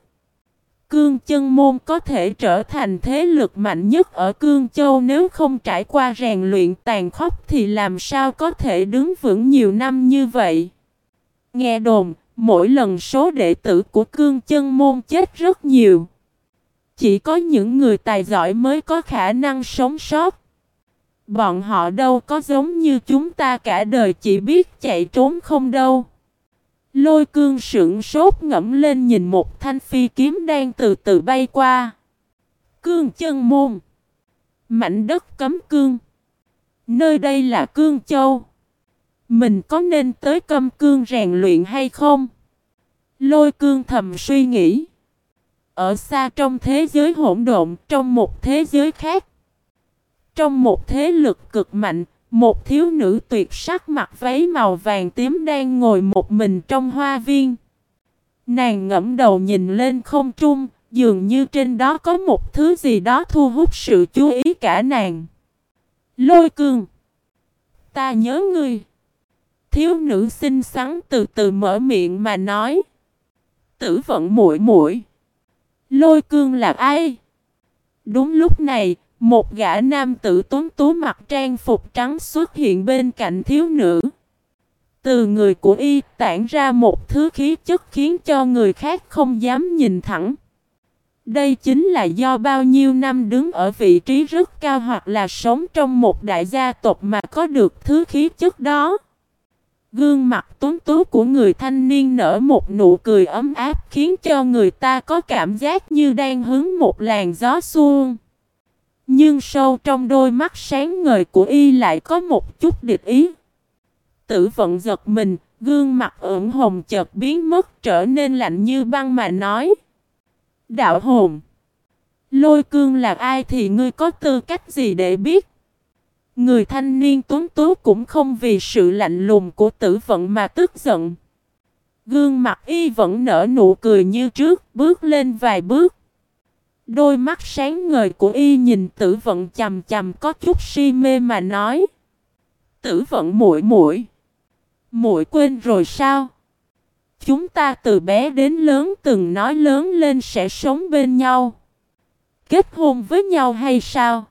Cương chân môn có thể trở thành thế lực mạnh nhất ở Cương Châu nếu không trải qua rèn luyện tàn khốc thì làm sao có thể đứng vững nhiều năm như vậy. Nghe đồn, mỗi lần số đệ tử của Cương chân môn chết rất nhiều. Chỉ có những người tài giỏi mới có khả năng sống sót. Bọn họ đâu có giống như chúng ta cả đời chỉ biết chạy trốn không đâu. Lôi cương sững sốt ngẫm lên nhìn một thanh phi kiếm đang từ từ bay qua. Cương chân môn. Mảnh đất cấm cương. Nơi đây là cương châu. Mình có nên tới câm cương rèn luyện hay không? Lôi cương thầm suy nghĩ. Ở xa trong thế giới hỗn độn, trong một thế giới khác. Trong một thế lực cực mạnh, một thiếu nữ tuyệt sắc mặc váy màu vàng tím đang ngồi một mình trong hoa viên. Nàng ngẫm đầu nhìn lên không trung, dường như trên đó có một thứ gì đó thu hút sự chú ý cả nàng. Lôi cương. Ta nhớ ngươi. Thiếu nữ xinh xắn từ từ mở miệng mà nói. Tử vận muội muội. Lôi cương là ai? Đúng lúc này, một gã nam tử tuấn tú mặc trang phục trắng xuất hiện bên cạnh thiếu nữ. Từ người của y tản ra một thứ khí chất khiến cho người khác không dám nhìn thẳng. Đây chính là do bao nhiêu năm đứng ở vị trí rất cao hoặc là sống trong một đại gia tộc mà có được thứ khí chất đó. Gương mặt tuấn tú của người thanh niên nở một nụ cười ấm áp khiến cho người ta có cảm giác như đang hứng một làn gió xuông. Nhưng sâu trong đôi mắt sáng ngời của y lại có một chút địch ý. Tử vận giật mình, gương mặt ửng hồng chợt biến mất trở nên lạnh như băng mà nói. Đạo hồn, lôi cương là ai thì ngươi có tư cách gì để biết? Người thanh niên tuấn tú cũng không vì sự lạnh lùng của tử vận mà tức giận. Gương mặt y vẫn nở nụ cười như trước, bước lên vài bước. Đôi mắt sáng ngời của y nhìn tử vận chầm chầm có chút si mê mà nói. Tử vận muội muội muội quên rồi sao? Chúng ta từ bé đến lớn từng nói lớn lên sẽ sống bên nhau. Kết hôn với nhau hay sao?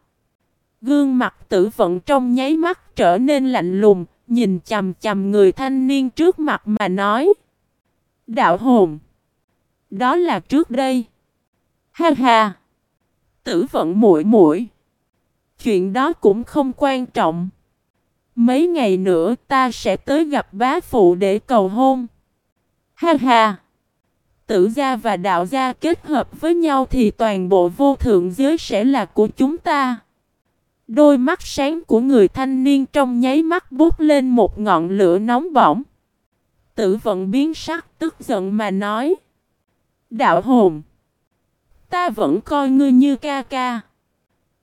Gương mặt tử vận trong nháy mắt trở nên lạnh lùng, nhìn chầm chầm người thanh niên trước mặt mà nói. Đạo hồn. Đó là trước đây. Ha ha. Tử vận muội muội. Chuyện đó cũng không quan trọng. Mấy ngày nữa ta sẽ tới gặp bá phụ để cầu hôn. Ha ha. Tử gia và đạo gia kết hợp với nhau thì toàn bộ vô thượng giới sẽ là của chúng ta. Đôi mắt sáng của người thanh niên trong nháy mắt bút lên một ngọn lửa nóng bỏng. Tử vận biến sắc tức giận mà nói. Đạo hồn. Ta vẫn coi ngươi như ca ca.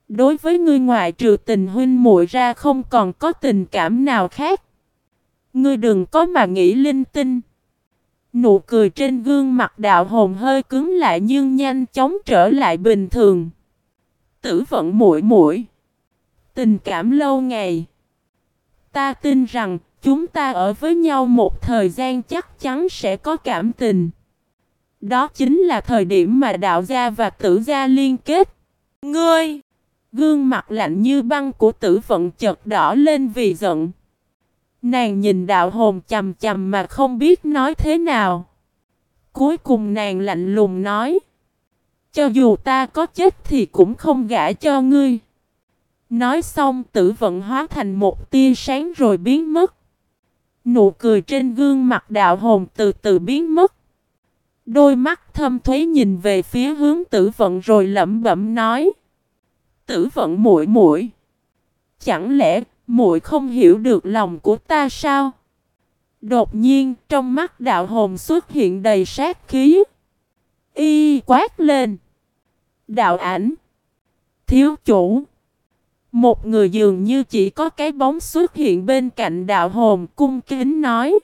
Đối với ngươi ngoại trừ tình huynh muội ra không còn có tình cảm nào khác. Ngươi đừng có mà nghĩ linh tinh. Nụ cười trên gương mặt đạo hồn hơi cứng lại nhưng nhanh chóng trở lại bình thường. Tử vận muội muội, tình cảm lâu ngày. Ta tin rằng chúng ta ở với nhau một thời gian chắc chắn sẽ có cảm tình. Đó chính là thời điểm mà đạo gia và tử gia liên kết. Ngươi! Gương mặt lạnh như băng của tử vận chợt đỏ lên vì giận. Nàng nhìn đạo hồn chầm chầm mà không biết nói thế nào. Cuối cùng nàng lạnh lùng nói. Cho dù ta có chết thì cũng không gả cho ngươi. Nói xong tử vận hóa thành một tia sáng rồi biến mất. Nụ cười trên gương mặt đạo hồn từ từ biến mất. Đôi mắt thâm thuế nhìn về phía hướng tử vận rồi lẩm bẩm nói. Tử vận muội muội, Chẳng lẽ muội không hiểu được lòng của ta sao? Đột nhiên trong mắt đạo hồn xuất hiện đầy sát khí. Y quát lên. Đạo ảnh. Thiếu chủ. Một người dường như chỉ có cái bóng xuất hiện bên cạnh đạo hồn cung kính nói.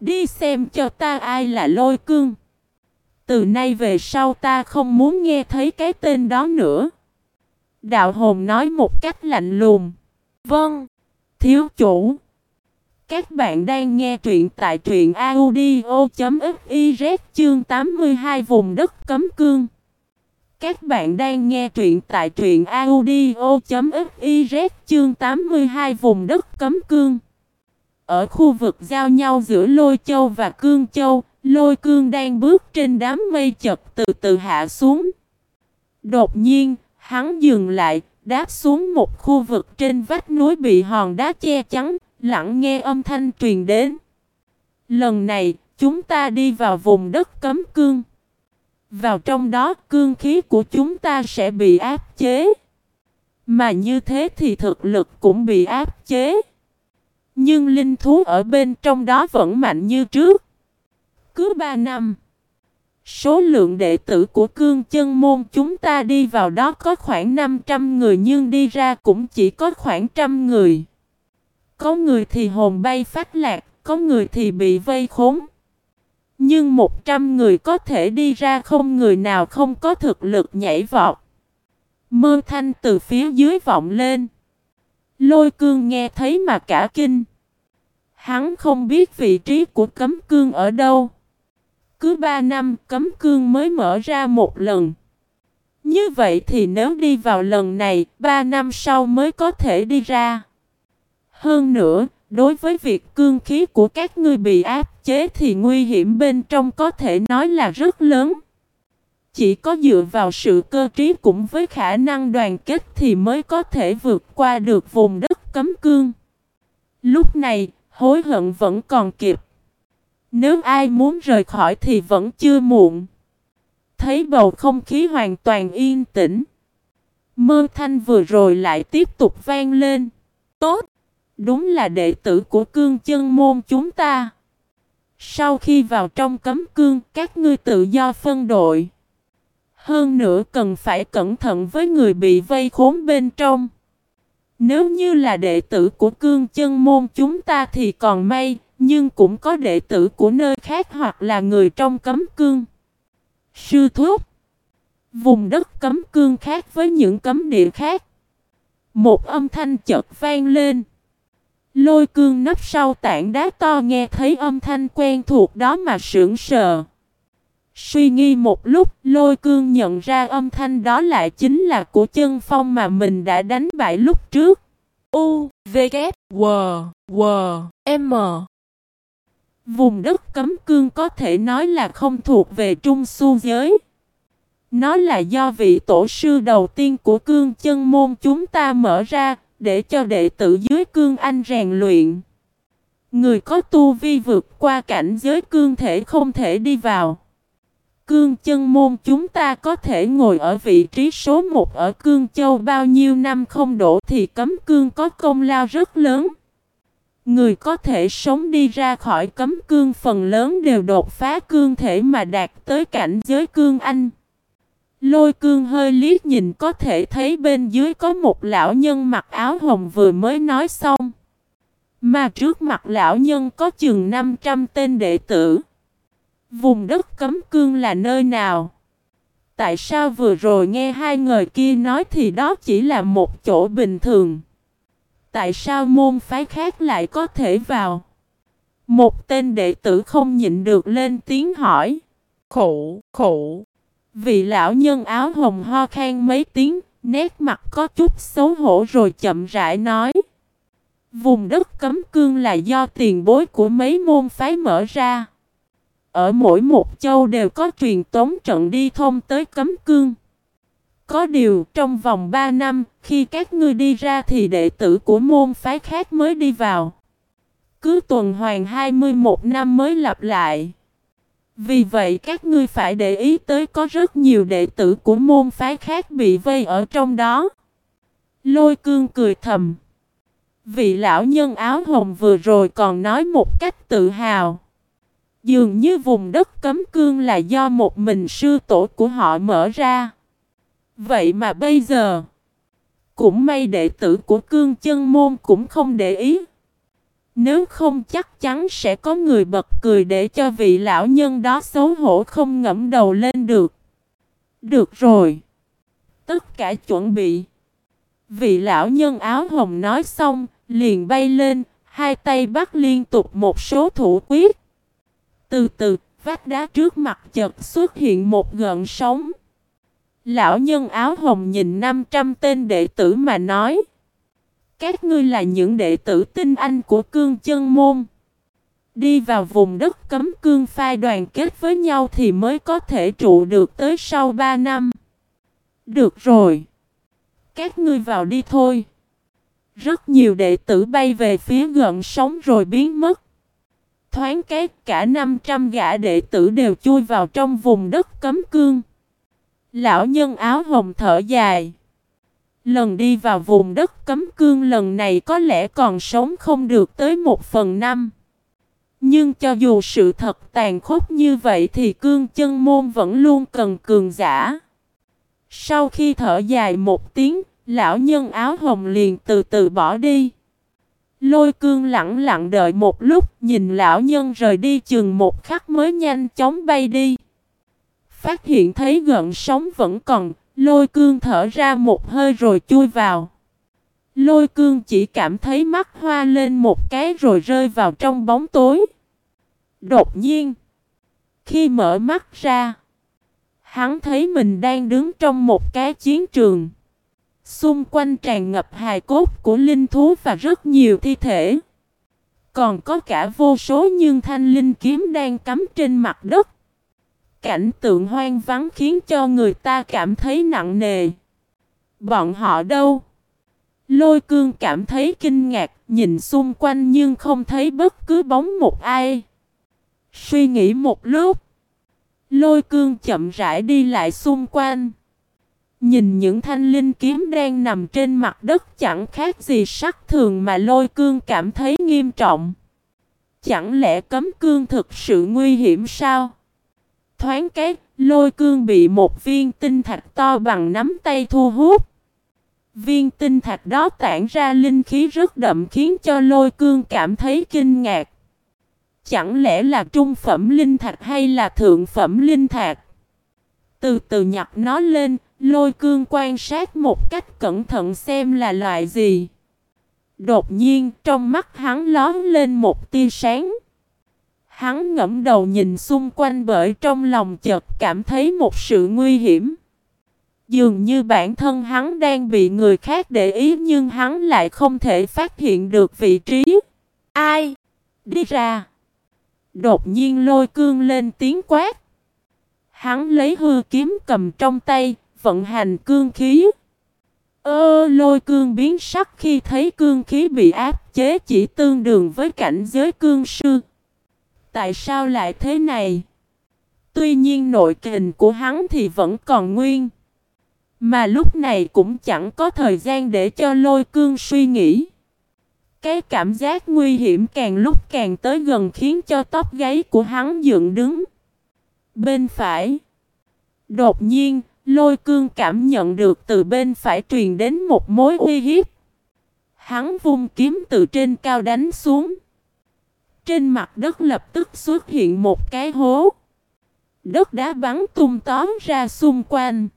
Đi xem cho ta ai là lôi cương. Từ nay về sau ta không muốn nghe thấy cái tên đó nữa. Đạo hồn nói một cách lạnh lùng. Vâng, thiếu chủ. Các bạn đang nghe truyện tại truyện audio.fiz chương 82 vùng đất cấm cương. Các bạn đang nghe truyện tại truyện audio.fiz chương 82 vùng đất cấm cương. Ở khu vực giao nhau giữa Lôi Châu và Cương Châu, Lôi Cương đang bước trên đám mây chật từ từ hạ xuống. Đột nhiên, hắn dừng lại, đáp xuống một khu vực trên vách núi bị hòn đá che chắn, lặng nghe âm thanh truyền đến. Lần này, chúng ta đi vào vùng đất cấm cương. Vào trong đó, cương khí của chúng ta sẽ bị áp chế. Mà như thế thì thực lực cũng bị áp chế. Nhưng linh thú ở bên trong đó vẫn mạnh như trước. Cứ ba năm, số lượng đệ tử của cương chân môn chúng ta đi vào đó có khoảng 500 người nhưng đi ra cũng chỉ có khoảng trăm người. Có người thì hồn bay phát lạc, có người thì bị vây khốn. Nhưng 100 người có thể đi ra không người nào không có thực lực nhảy vọt. Mơ thanh từ phía dưới vọng lên. Lôi cương nghe thấy mà cả kinh. Hắn không biết vị trí của cấm cương ở đâu. Cứ 3 năm cấm cương mới mở ra một lần. Như vậy thì nếu đi vào lần này, 3 năm sau mới có thể đi ra. Hơn nữa, đối với việc cương khí của các ngươi bị áp chế thì nguy hiểm bên trong có thể nói là rất lớn. Chỉ có dựa vào sự cơ trí cũng với khả năng đoàn kết thì mới có thể vượt qua được vùng đất cấm cương. Lúc này, hối hận vẫn còn kịp. Nếu ai muốn rời khỏi thì vẫn chưa muộn. Thấy bầu không khí hoàn toàn yên tĩnh. Mơ thanh vừa rồi lại tiếp tục vang lên. Tốt! Đúng là đệ tử của cương chân môn chúng ta. Sau khi vào trong cấm cương, các ngươi tự do phân đội. Hơn nữa cần phải cẩn thận với người bị vây khốn bên trong. Nếu như là đệ tử của cương chân môn chúng ta thì còn may, nhưng cũng có đệ tử của nơi khác hoặc là người trong cấm cương. Sư thuốc Vùng đất cấm cương khác với những cấm địa khác. Một âm thanh chợt vang lên. Lôi cương nấp sau tảng đá to nghe thấy âm thanh quen thuộc đó mà sững sờ. Suy nghi một lúc, lôi cương nhận ra âm thanh đó lại chính là của chân phong mà mình đã đánh bại lúc trước. U, V, K, W, W, M. Vùng đất cấm cương có thể nói là không thuộc về trung su giới. Nó là do vị tổ sư đầu tiên của cương chân môn chúng ta mở ra, để cho đệ tử dưới cương anh rèn luyện. Người có tu vi vượt qua cảnh giới cương thể không thể đi vào. Cương chân môn chúng ta có thể ngồi ở vị trí số 1 ở cương châu bao nhiêu năm không đổ thì cấm cương có công lao rất lớn. Người có thể sống đi ra khỏi cấm cương phần lớn đều đột phá cương thể mà đạt tới cảnh giới cương anh. Lôi cương hơi liếc nhìn có thể thấy bên dưới có một lão nhân mặc áo hồng vừa mới nói xong. Mà trước mặt lão nhân có chừng 500 tên đệ tử. Vùng đất cấm cương là nơi nào? Tại sao vừa rồi nghe hai người kia nói thì đó chỉ là một chỗ bình thường? Tại sao môn phái khác lại có thể vào? Một tên đệ tử không nhịn được lên tiếng hỏi. Khổ, khổ. Vị lão nhân áo hồng ho khan mấy tiếng, nét mặt có chút xấu hổ rồi chậm rãi nói. Vùng đất cấm cương là do tiền bối của mấy môn phái mở ra. Ở mỗi một châu đều có truyền tống trận đi thông tới cấm cương. Có điều trong vòng 3 năm, khi các ngươi đi ra thì đệ tử của môn phái khác mới đi vào. Cứ tuần hoàn 21 năm mới lặp lại. Vì vậy các ngươi phải để ý tới có rất nhiều đệ tử của môn phái khác bị vây ở trong đó. Lôi cương cười thầm. Vị lão nhân áo hồng vừa rồi còn nói một cách tự hào. Dường như vùng đất cấm cương là do một mình sư tổ của họ mở ra. Vậy mà bây giờ, cũng may đệ tử của cương chân môn cũng không để ý. Nếu không chắc chắn sẽ có người bật cười để cho vị lão nhân đó xấu hổ không ngẫm đầu lên được. Được rồi. Tất cả chuẩn bị. Vị lão nhân áo hồng nói xong, liền bay lên, hai tay bắt liên tục một số thủ quyết. Từ từ, vách đá trước mặt chợt xuất hiện một gợn sóng. Lão nhân áo hồng nhìn 500 tên đệ tử mà nói. Các ngươi là những đệ tử tinh anh của cương chân môn. Đi vào vùng đất cấm cương phai đoàn kết với nhau thì mới có thể trụ được tới sau 3 năm. Được rồi. Các ngươi vào đi thôi. Rất nhiều đệ tử bay về phía gần sóng rồi biến mất. Thoáng cái, cả 500 gã đệ tử đều chui vào trong vùng đất cấm cương. Lão nhân áo hồng thở dài. Lần đi vào vùng đất cấm cương lần này có lẽ còn sống không được tới một phần năm. Nhưng cho dù sự thật tàn khốc như vậy thì cương chân môn vẫn luôn cần cường giả. Sau khi thở dài một tiếng, lão nhân áo hồng liền từ từ bỏ đi. Lôi cương lặng lặng đợi một lúc, nhìn lão nhân rời đi chừng một khắc mới nhanh chóng bay đi. Phát hiện thấy gợn sóng vẫn còn, lôi cương thở ra một hơi rồi chui vào. Lôi cương chỉ cảm thấy mắt hoa lên một cái rồi rơi vào trong bóng tối. Đột nhiên, khi mở mắt ra, hắn thấy mình đang đứng trong một cái chiến trường. Xung quanh tràn ngập hài cốt của linh thú và rất nhiều thi thể. Còn có cả vô số nhưng thanh linh kiếm đang cắm trên mặt đất. Cảnh tượng hoang vắng khiến cho người ta cảm thấy nặng nề. Bọn họ đâu? Lôi cương cảm thấy kinh ngạc, nhìn xung quanh nhưng không thấy bất cứ bóng một ai. Suy nghĩ một lúc, lôi cương chậm rãi đi lại xung quanh. Nhìn những thanh linh kiếm đang nằm trên mặt đất chẳng khác gì sắc thường mà lôi cương cảm thấy nghiêm trọng. Chẳng lẽ cấm cương thực sự nguy hiểm sao? Thoáng cái, lôi cương bị một viên tinh thạch to bằng nắm tay thu hút. Viên tinh thạch đó tản ra linh khí rất đậm khiến cho lôi cương cảm thấy kinh ngạc. Chẳng lẽ là trung phẩm linh thạch hay là thượng phẩm linh thạch? Từ từ nhặt nó lên, lôi cương quan sát một cách cẩn thận xem là loại gì. Đột nhiên trong mắt hắn lón lên một tia sáng. Hắn ngẫm đầu nhìn xung quanh bởi trong lòng chợt cảm thấy một sự nguy hiểm. Dường như bản thân hắn đang bị người khác để ý nhưng hắn lại không thể phát hiện được vị trí. Ai? Đi ra. Đột nhiên lôi cương lên tiếng quát. Hắn lấy hư kiếm cầm trong tay, vận hành cương khí. Ơ lôi cương biến sắc khi thấy cương khí bị áp chế chỉ tương đương với cảnh giới cương sư. Tại sao lại thế này? Tuy nhiên nội kình của hắn thì vẫn còn nguyên. Mà lúc này cũng chẳng có thời gian để cho lôi cương suy nghĩ. Cái cảm giác nguy hiểm càng lúc càng tới gần khiến cho tóc gáy của hắn dựng đứng. Bên phải. Đột nhiên, lôi cương cảm nhận được từ bên phải truyền đến một mối uy hiếp. Hắn vung kiếm từ trên cao đánh xuống. Trên mặt đất lập tức xuất hiện một cái hố. Đất đá bắn tung tóm ra xung quanh.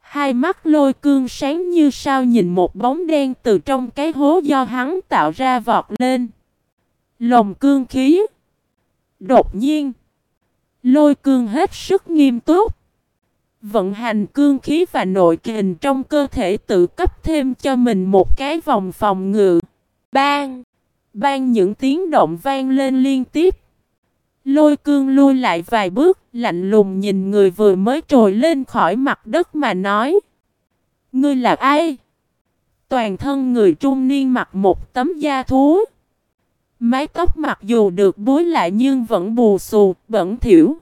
Hai mắt lôi cương sáng như sao nhìn một bóng đen từ trong cái hố do hắn tạo ra vọt lên. Lồng cương khí. Đột nhiên. Lôi cương hết sức nghiêm túc. Vận hành cương khí và nội kình trong cơ thể tự cấp thêm cho mình một cái vòng phòng ngự. Bang! Ban những tiếng động vang lên liên tiếp. Lôi cương lui lại vài bước, lạnh lùng nhìn người vừa mới trồi lên khỏi mặt đất mà nói. Ngươi là ai? Toàn thân người trung niên mặc một tấm da thú. Mái tóc mặc dù được búi lại nhưng vẫn bù xù, bẩn thiểu.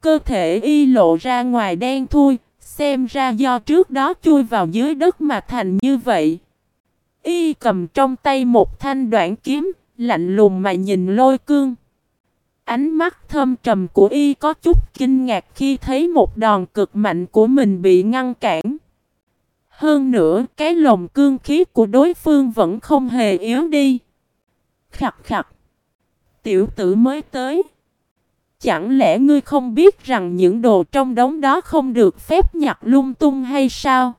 Cơ thể y lộ ra ngoài đen thui, xem ra do trước đó chui vào dưới đất mà thành như vậy. Y cầm trong tay một thanh đoạn kiếm, lạnh lùng mà nhìn lôi cương. Ánh mắt thâm trầm của y có chút kinh ngạc khi thấy một đòn cực mạnh của mình bị ngăn cản. Hơn nữa, cái lồng cương khí của đối phương vẫn không hề yếu đi. Khặt khặt. Tiểu tử mới tới. Chẳng lẽ ngươi không biết rằng những đồ trong đống đó không được phép nhặt lung tung hay sao?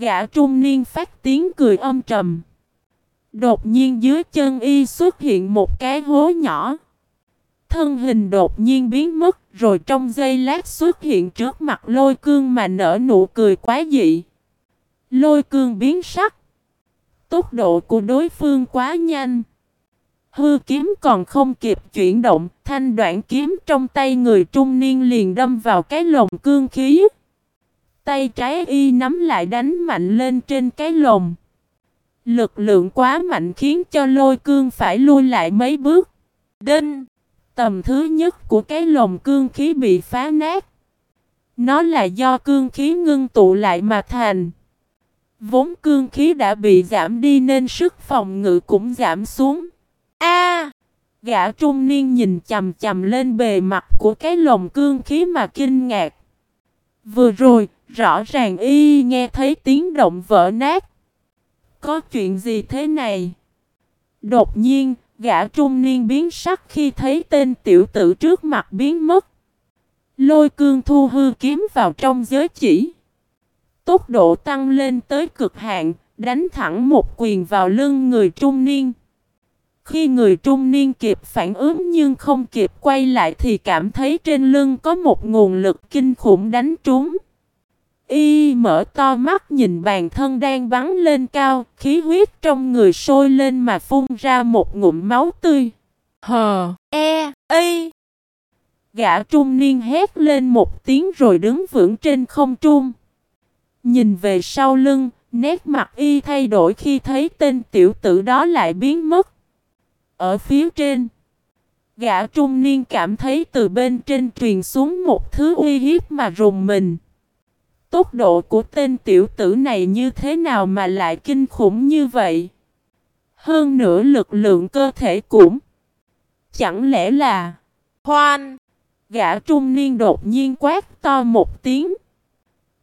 Gã trung niên phát tiếng cười âm trầm. Đột nhiên dưới chân y xuất hiện một cái hố nhỏ. Thân hình đột nhiên biến mất rồi trong giây lát xuất hiện trước mặt lôi cương mà nở nụ cười quá dị. Lôi cương biến sắc. Tốc độ của đối phương quá nhanh. Hư kiếm còn không kịp chuyển động, thanh đoạn kiếm trong tay người trung niên liền đâm vào cái lồng cương khí. Tay trái y nắm lại đánh mạnh lên trên cái lồng. Lực lượng quá mạnh khiến cho lôi cương phải lui lại mấy bước. Đinh! Tầm thứ nhất của cái lồng cương khí bị phá nát. Nó là do cương khí ngưng tụ lại mà thành. Vốn cương khí đã bị giảm đi nên sức phòng ngự cũng giảm xuống. A! gã trung niên nhìn chầm chầm lên bề mặt của cái lồng cương khí mà kinh ngạc. Vừa rồi, rõ ràng y nghe thấy tiếng động vỡ nát. Có chuyện gì thế này? Đột nhiên, gã trung niên biến sắc khi thấy tên tiểu tử trước mặt biến mất. Lôi cương thu hư kiếm vào trong giới chỉ. Tốc độ tăng lên tới cực hạn, đánh thẳng một quyền vào lưng người trung niên. Khi người trung niên kịp phản ứng nhưng không kịp quay lại thì cảm thấy trên lưng có một nguồn lực kinh khủng đánh trúng. Y mở to mắt nhìn bàn thân đang bắn lên cao, khí huyết trong người sôi lên mà phun ra một ngụm máu tươi. Hờ, e, y. Gã trung niên hét lên một tiếng rồi đứng vững trên không trung. Nhìn về sau lưng, nét mặt y thay đổi khi thấy tên tiểu tử đó lại biến mất. Ở phía trên, gã trung niên cảm thấy từ bên trên truyền xuống một thứ uy hiếp mà rùng mình. Tốc độ của tên tiểu tử này như thế nào mà lại kinh khủng như vậy? Hơn nữa lực lượng cơ thể cũng. Chẳng lẽ là... Hoan! Gã trung niên đột nhiên quát to một tiếng.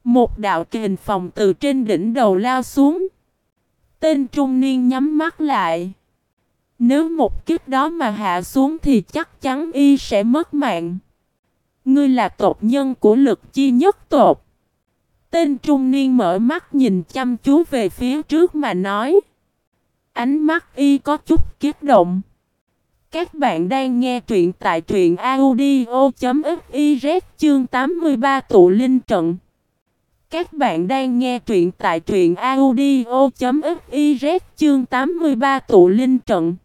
Một đạo kình phòng từ trên đỉnh đầu lao xuống. Tên trung niên nhắm mắt lại. Nếu một kiếp đó mà hạ xuống thì chắc chắn y sẽ mất mạng. Ngươi là tộc nhân của lực chi nhất tộc. Tên trung niên mở mắt nhìn chăm chú về phía trước mà nói. Ánh mắt y có chút kiếp động. Các bạn đang nghe truyện tại truyện audio.fiz chương 83 tụ linh trận. Các bạn đang nghe truyện tại truyện audio.fiz chương 83 tụ linh trận.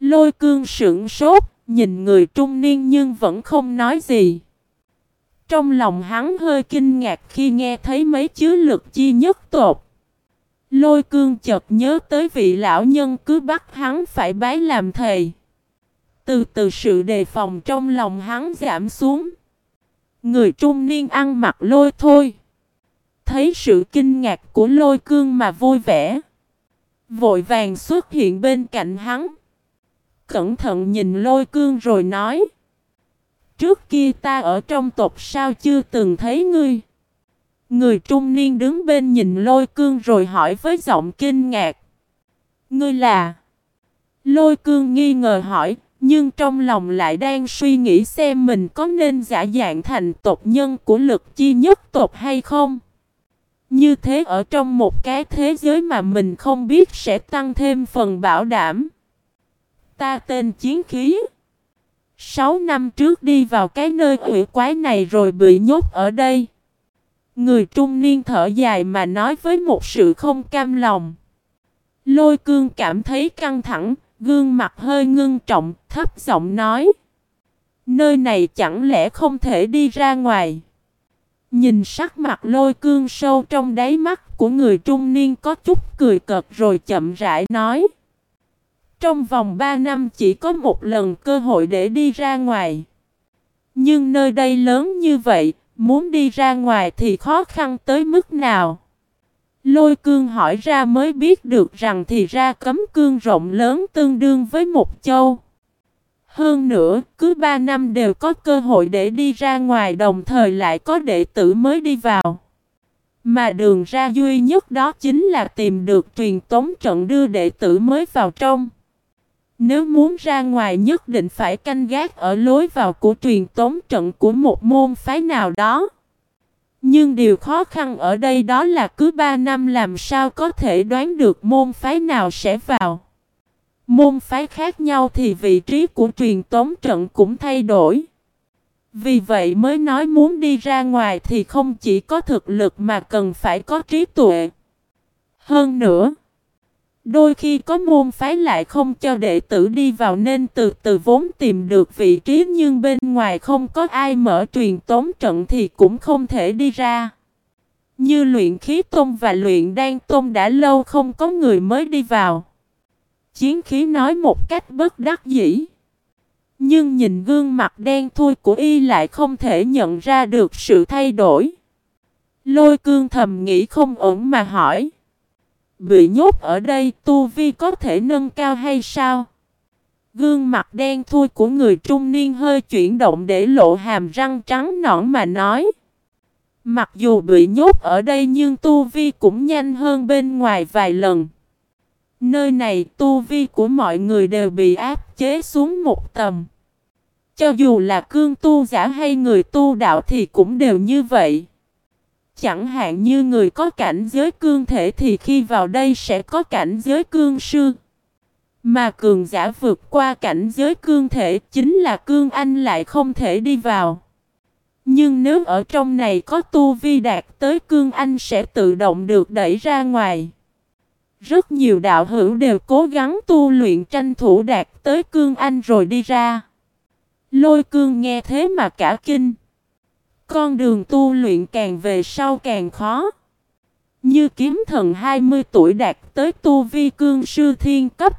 Lôi cương sững sốt, nhìn người trung niên nhưng vẫn không nói gì. Trong lòng hắn hơi kinh ngạc khi nghe thấy mấy chứa lực chi nhất tột. Lôi cương chợt nhớ tới vị lão nhân cứ bắt hắn phải bái làm thầy. Từ từ sự đề phòng trong lòng hắn giảm xuống. Người trung niên ăn mặc lôi thôi. Thấy sự kinh ngạc của lôi cương mà vui vẻ. Vội vàng xuất hiện bên cạnh hắn. Cẩn thận nhìn lôi cương rồi nói. Trước kia ta ở trong tộc sao chưa từng thấy ngươi. Người trung niên đứng bên nhìn lôi cương rồi hỏi với giọng kinh ngạc. Ngươi là... Lôi cương nghi ngờ hỏi, nhưng trong lòng lại đang suy nghĩ xem mình có nên giả dạng thành tộc nhân của lực chi nhất tộc hay không. Như thế ở trong một cái thế giới mà mình không biết sẽ tăng thêm phần bảo đảm. Ta tên Chiến Khí. Sáu năm trước đi vào cái nơi quỷ quái này rồi bị nhốt ở đây. Người trung niên thở dài mà nói với một sự không cam lòng. Lôi cương cảm thấy căng thẳng, gương mặt hơi ngưng trọng, thấp giọng nói. Nơi này chẳng lẽ không thể đi ra ngoài. Nhìn sắc mặt lôi cương sâu trong đáy mắt của người trung niên có chút cười cợt rồi chậm rãi nói. Trong vòng 3 năm chỉ có một lần cơ hội để đi ra ngoài. Nhưng nơi đây lớn như vậy, muốn đi ra ngoài thì khó khăn tới mức nào? Lôi cương hỏi ra mới biết được rằng thì ra cấm cương rộng lớn tương đương với một châu. Hơn nữa, cứ 3 năm đều có cơ hội để đi ra ngoài đồng thời lại có đệ tử mới đi vào. Mà đường ra duy nhất đó chính là tìm được truyền tống trận đưa đệ tử mới vào trong. Nếu muốn ra ngoài nhất định phải canh gác ở lối vào của truyền tống trận của một môn phái nào đó. Nhưng điều khó khăn ở đây đó là cứ 3 năm làm sao có thể đoán được môn phái nào sẽ vào. Môn phái khác nhau thì vị trí của truyền tống trận cũng thay đổi. Vì vậy mới nói muốn đi ra ngoài thì không chỉ có thực lực mà cần phải có trí tuệ. Hơn nữa, đôi khi có môn phái lại không cho đệ tử đi vào nên từ từ vốn tìm được vị trí nhưng bên ngoài không có ai mở truyền tống trận thì cũng không thể đi ra. Như luyện khí tôn và luyện đan tôn đã lâu không có người mới đi vào. Chiến khí nói một cách bất đắc dĩ. Nhưng nhìn gương mặt đen thui của y lại không thể nhận ra được sự thay đổi. Lôi cương thầm nghĩ không ổn mà hỏi. Bị nhốt ở đây tu vi có thể nâng cao hay sao? Gương mặt đen thui của người trung niên hơi chuyển động để lộ hàm răng trắng nõn mà nói. Mặc dù bị nhốt ở đây nhưng tu vi cũng nhanh hơn bên ngoài vài lần. Nơi này tu vi của mọi người đều bị áp chế xuống một tầm. Cho dù là cương tu giả hay người tu đạo thì cũng đều như vậy. Chẳng hạn như người có cảnh giới cương thể thì khi vào đây sẽ có cảnh giới cương sư. Mà cường giả vượt qua cảnh giới cương thể chính là cương anh lại không thể đi vào. Nhưng nếu ở trong này có tu vi đạt tới cương anh sẽ tự động được đẩy ra ngoài. Rất nhiều đạo hữu đều cố gắng tu luyện tranh thủ đạt tới cương anh rồi đi ra. Lôi cương nghe thế mà cả kinh. Con đường tu luyện càng về sau càng khó. Như kiếm thần 20 tuổi đạt tới tu vi cương sư thiên cấp.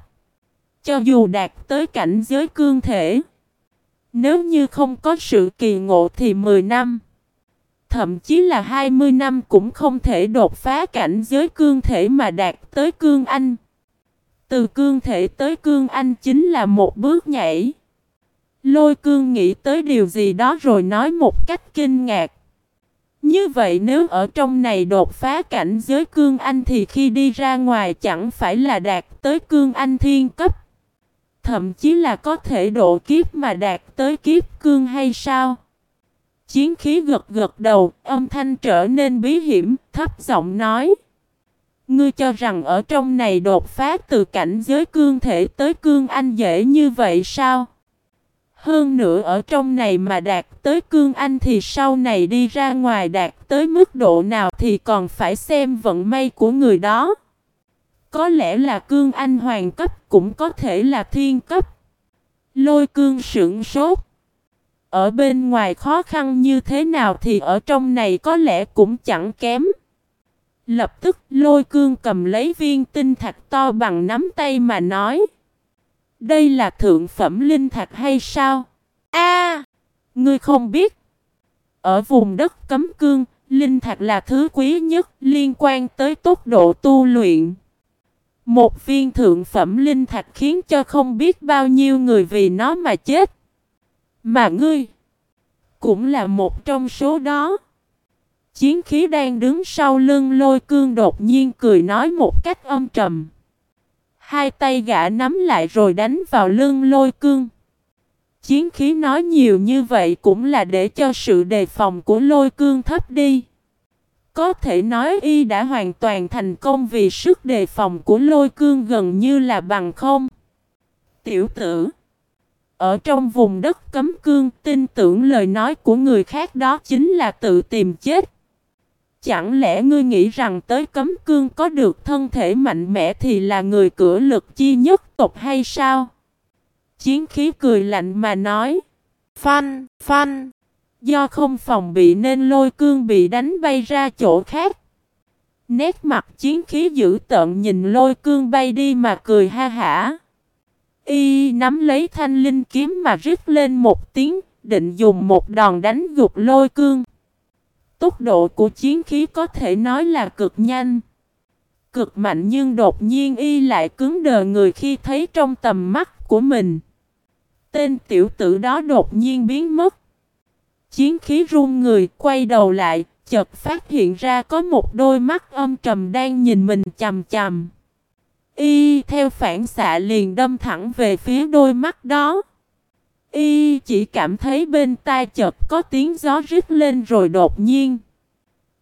Cho dù đạt tới cảnh giới cương thể. Nếu như không có sự kỳ ngộ thì 10 năm. Thậm chí là 20 năm cũng không thể đột phá cảnh giới cương thể mà đạt tới cương anh. Từ cương thể tới cương anh chính là một bước nhảy. Lôi cương nghĩ tới điều gì đó rồi nói một cách kinh ngạc. Như vậy nếu ở trong này đột phá cảnh giới cương anh thì khi đi ra ngoài chẳng phải là đạt tới cương anh thiên cấp. Thậm chí là có thể độ kiếp mà đạt tới kiếp cương hay sao? Chiến khí gật gật đầu, âm thanh trở nên bí hiểm, thấp giọng nói. Ngươi cho rằng ở trong này đột phá từ cảnh giới cương thể tới cương anh dễ như vậy sao? Hơn nữa ở trong này mà đạt tới cương anh thì sau này đi ra ngoài đạt tới mức độ nào thì còn phải xem vận may của người đó. Có lẽ là cương anh hoàng cấp cũng có thể là thiên cấp. Lôi cương sững sốt. Ở bên ngoài khó khăn như thế nào thì ở trong này có lẽ cũng chẳng kém. Lập tức lôi cương cầm lấy viên tinh thạch to bằng nắm tay mà nói. Đây là thượng phẩm linh thạch hay sao? A, ngươi không biết. Ở vùng đất cấm cương, linh thạch là thứ quý nhất liên quan tới tốc độ tu luyện. Một viên thượng phẩm linh thạch khiến cho không biết bao nhiêu người vì nó mà chết. Mà ngươi cũng là một trong số đó. Chiến khí đang đứng sau lưng lôi cương đột nhiên cười nói một cách âm trầm. Hai tay gã nắm lại rồi đánh vào lưng lôi cương. Chiến khí nói nhiều như vậy cũng là để cho sự đề phòng của lôi cương thấp đi. Có thể nói y đã hoàn toàn thành công vì sức đề phòng của lôi cương gần như là bằng không. Tiểu tử, Ở trong vùng đất cấm cương, tin tưởng lời nói của người khác đó chính là tự tìm chết. Chẳng lẽ ngươi nghĩ rằng tới cấm cương có được thân thể mạnh mẽ thì là người cửa lực chi nhất tộc hay sao? Chiến khí cười lạnh mà nói. Phanh, phanh. Do không phòng bị nên lôi cương bị đánh bay ra chỗ khác. Nét mặt chiến khí dữ tợn nhìn lôi cương bay đi mà cười ha hả. Y nắm lấy thanh linh kiếm mà rít lên một tiếng, định dùng một đòn đánh gục lôi cương. Tốc độ của chiến khí có thể nói là cực nhanh. Cực mạnh nhưng đột nhiên y lại cứng đờ người khi thấy trong tầm mắt của mình. Tên tiểu tử đó đột nhiên biến mất. Chiến khí run người quay đầu lại, chợt phát hiện ra có một đôi mắt âm trầm đang nhìn mình chầm chầm. Y theo phản xạ liền đâm thẳng về phía đôi mắt đó. Y chỉ cảm thấy bên tai chợt có tiếng gió rít lên rồi đột nhiên.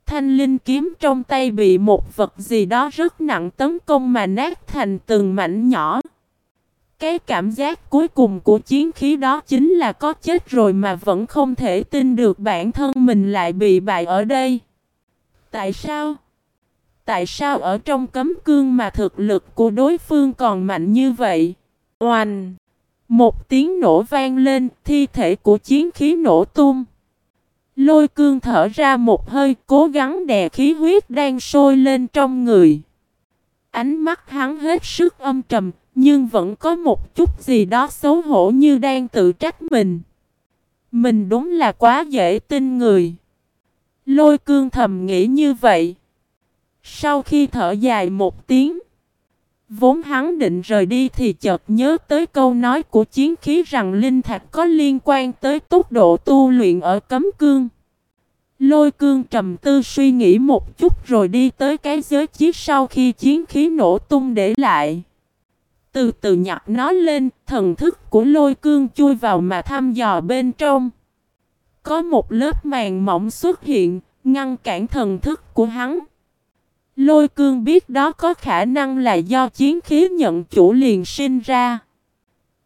Thanh linh kiếm trong tay bị một vật gì đó rất nặng tấn công mà nát thành từng mảnh nhỏ. Cái cảm giác cuối cùng của chiến khí đó chính là có chết rồi mà vẫn không thể tin được bản thân mình lại bị bại ở đây. Tại sao? Tại sao ở trong cấm cương mà thực lực của đối phương còn mạnh như vậy? Oanh! Một tiếng nổ vang lên, thi thể của chiến khí nổ tung. Lôi cương thở ra một hơi, cố gắng đè khí huyết đang sôi lên trong người. Ánh mắt hắn hết sức âm trầm, nhưng vẫn có một chút gì đó xấu hổ như đang tự trách mình. Mình đúng là quá dễ tin người. Lôi cương thầm nghĩ như vậy. Sau khi thở dài một tiếng. Vốn hắn định rời đi thì chợt nhớ tới câu nói của chiến khí rằng linh thạch có liên quan tới tốc độ tu luyện ở cấm cương. Lôi cương trầm tư suy nghĩ một chút rồi đi tới cái giới chiếc sau khi chiến khí nổ tung để lại. Từ từ nhặt nó lên, thần thức của lôi cương chui vào mà thăm dò bên trong. Có một lớp màng mỏng xuất hiện, ngăn cản thần thức của hắn. Lôi cương biết đó có khả năng là do chiến khí nhận chủ liền sinh ra.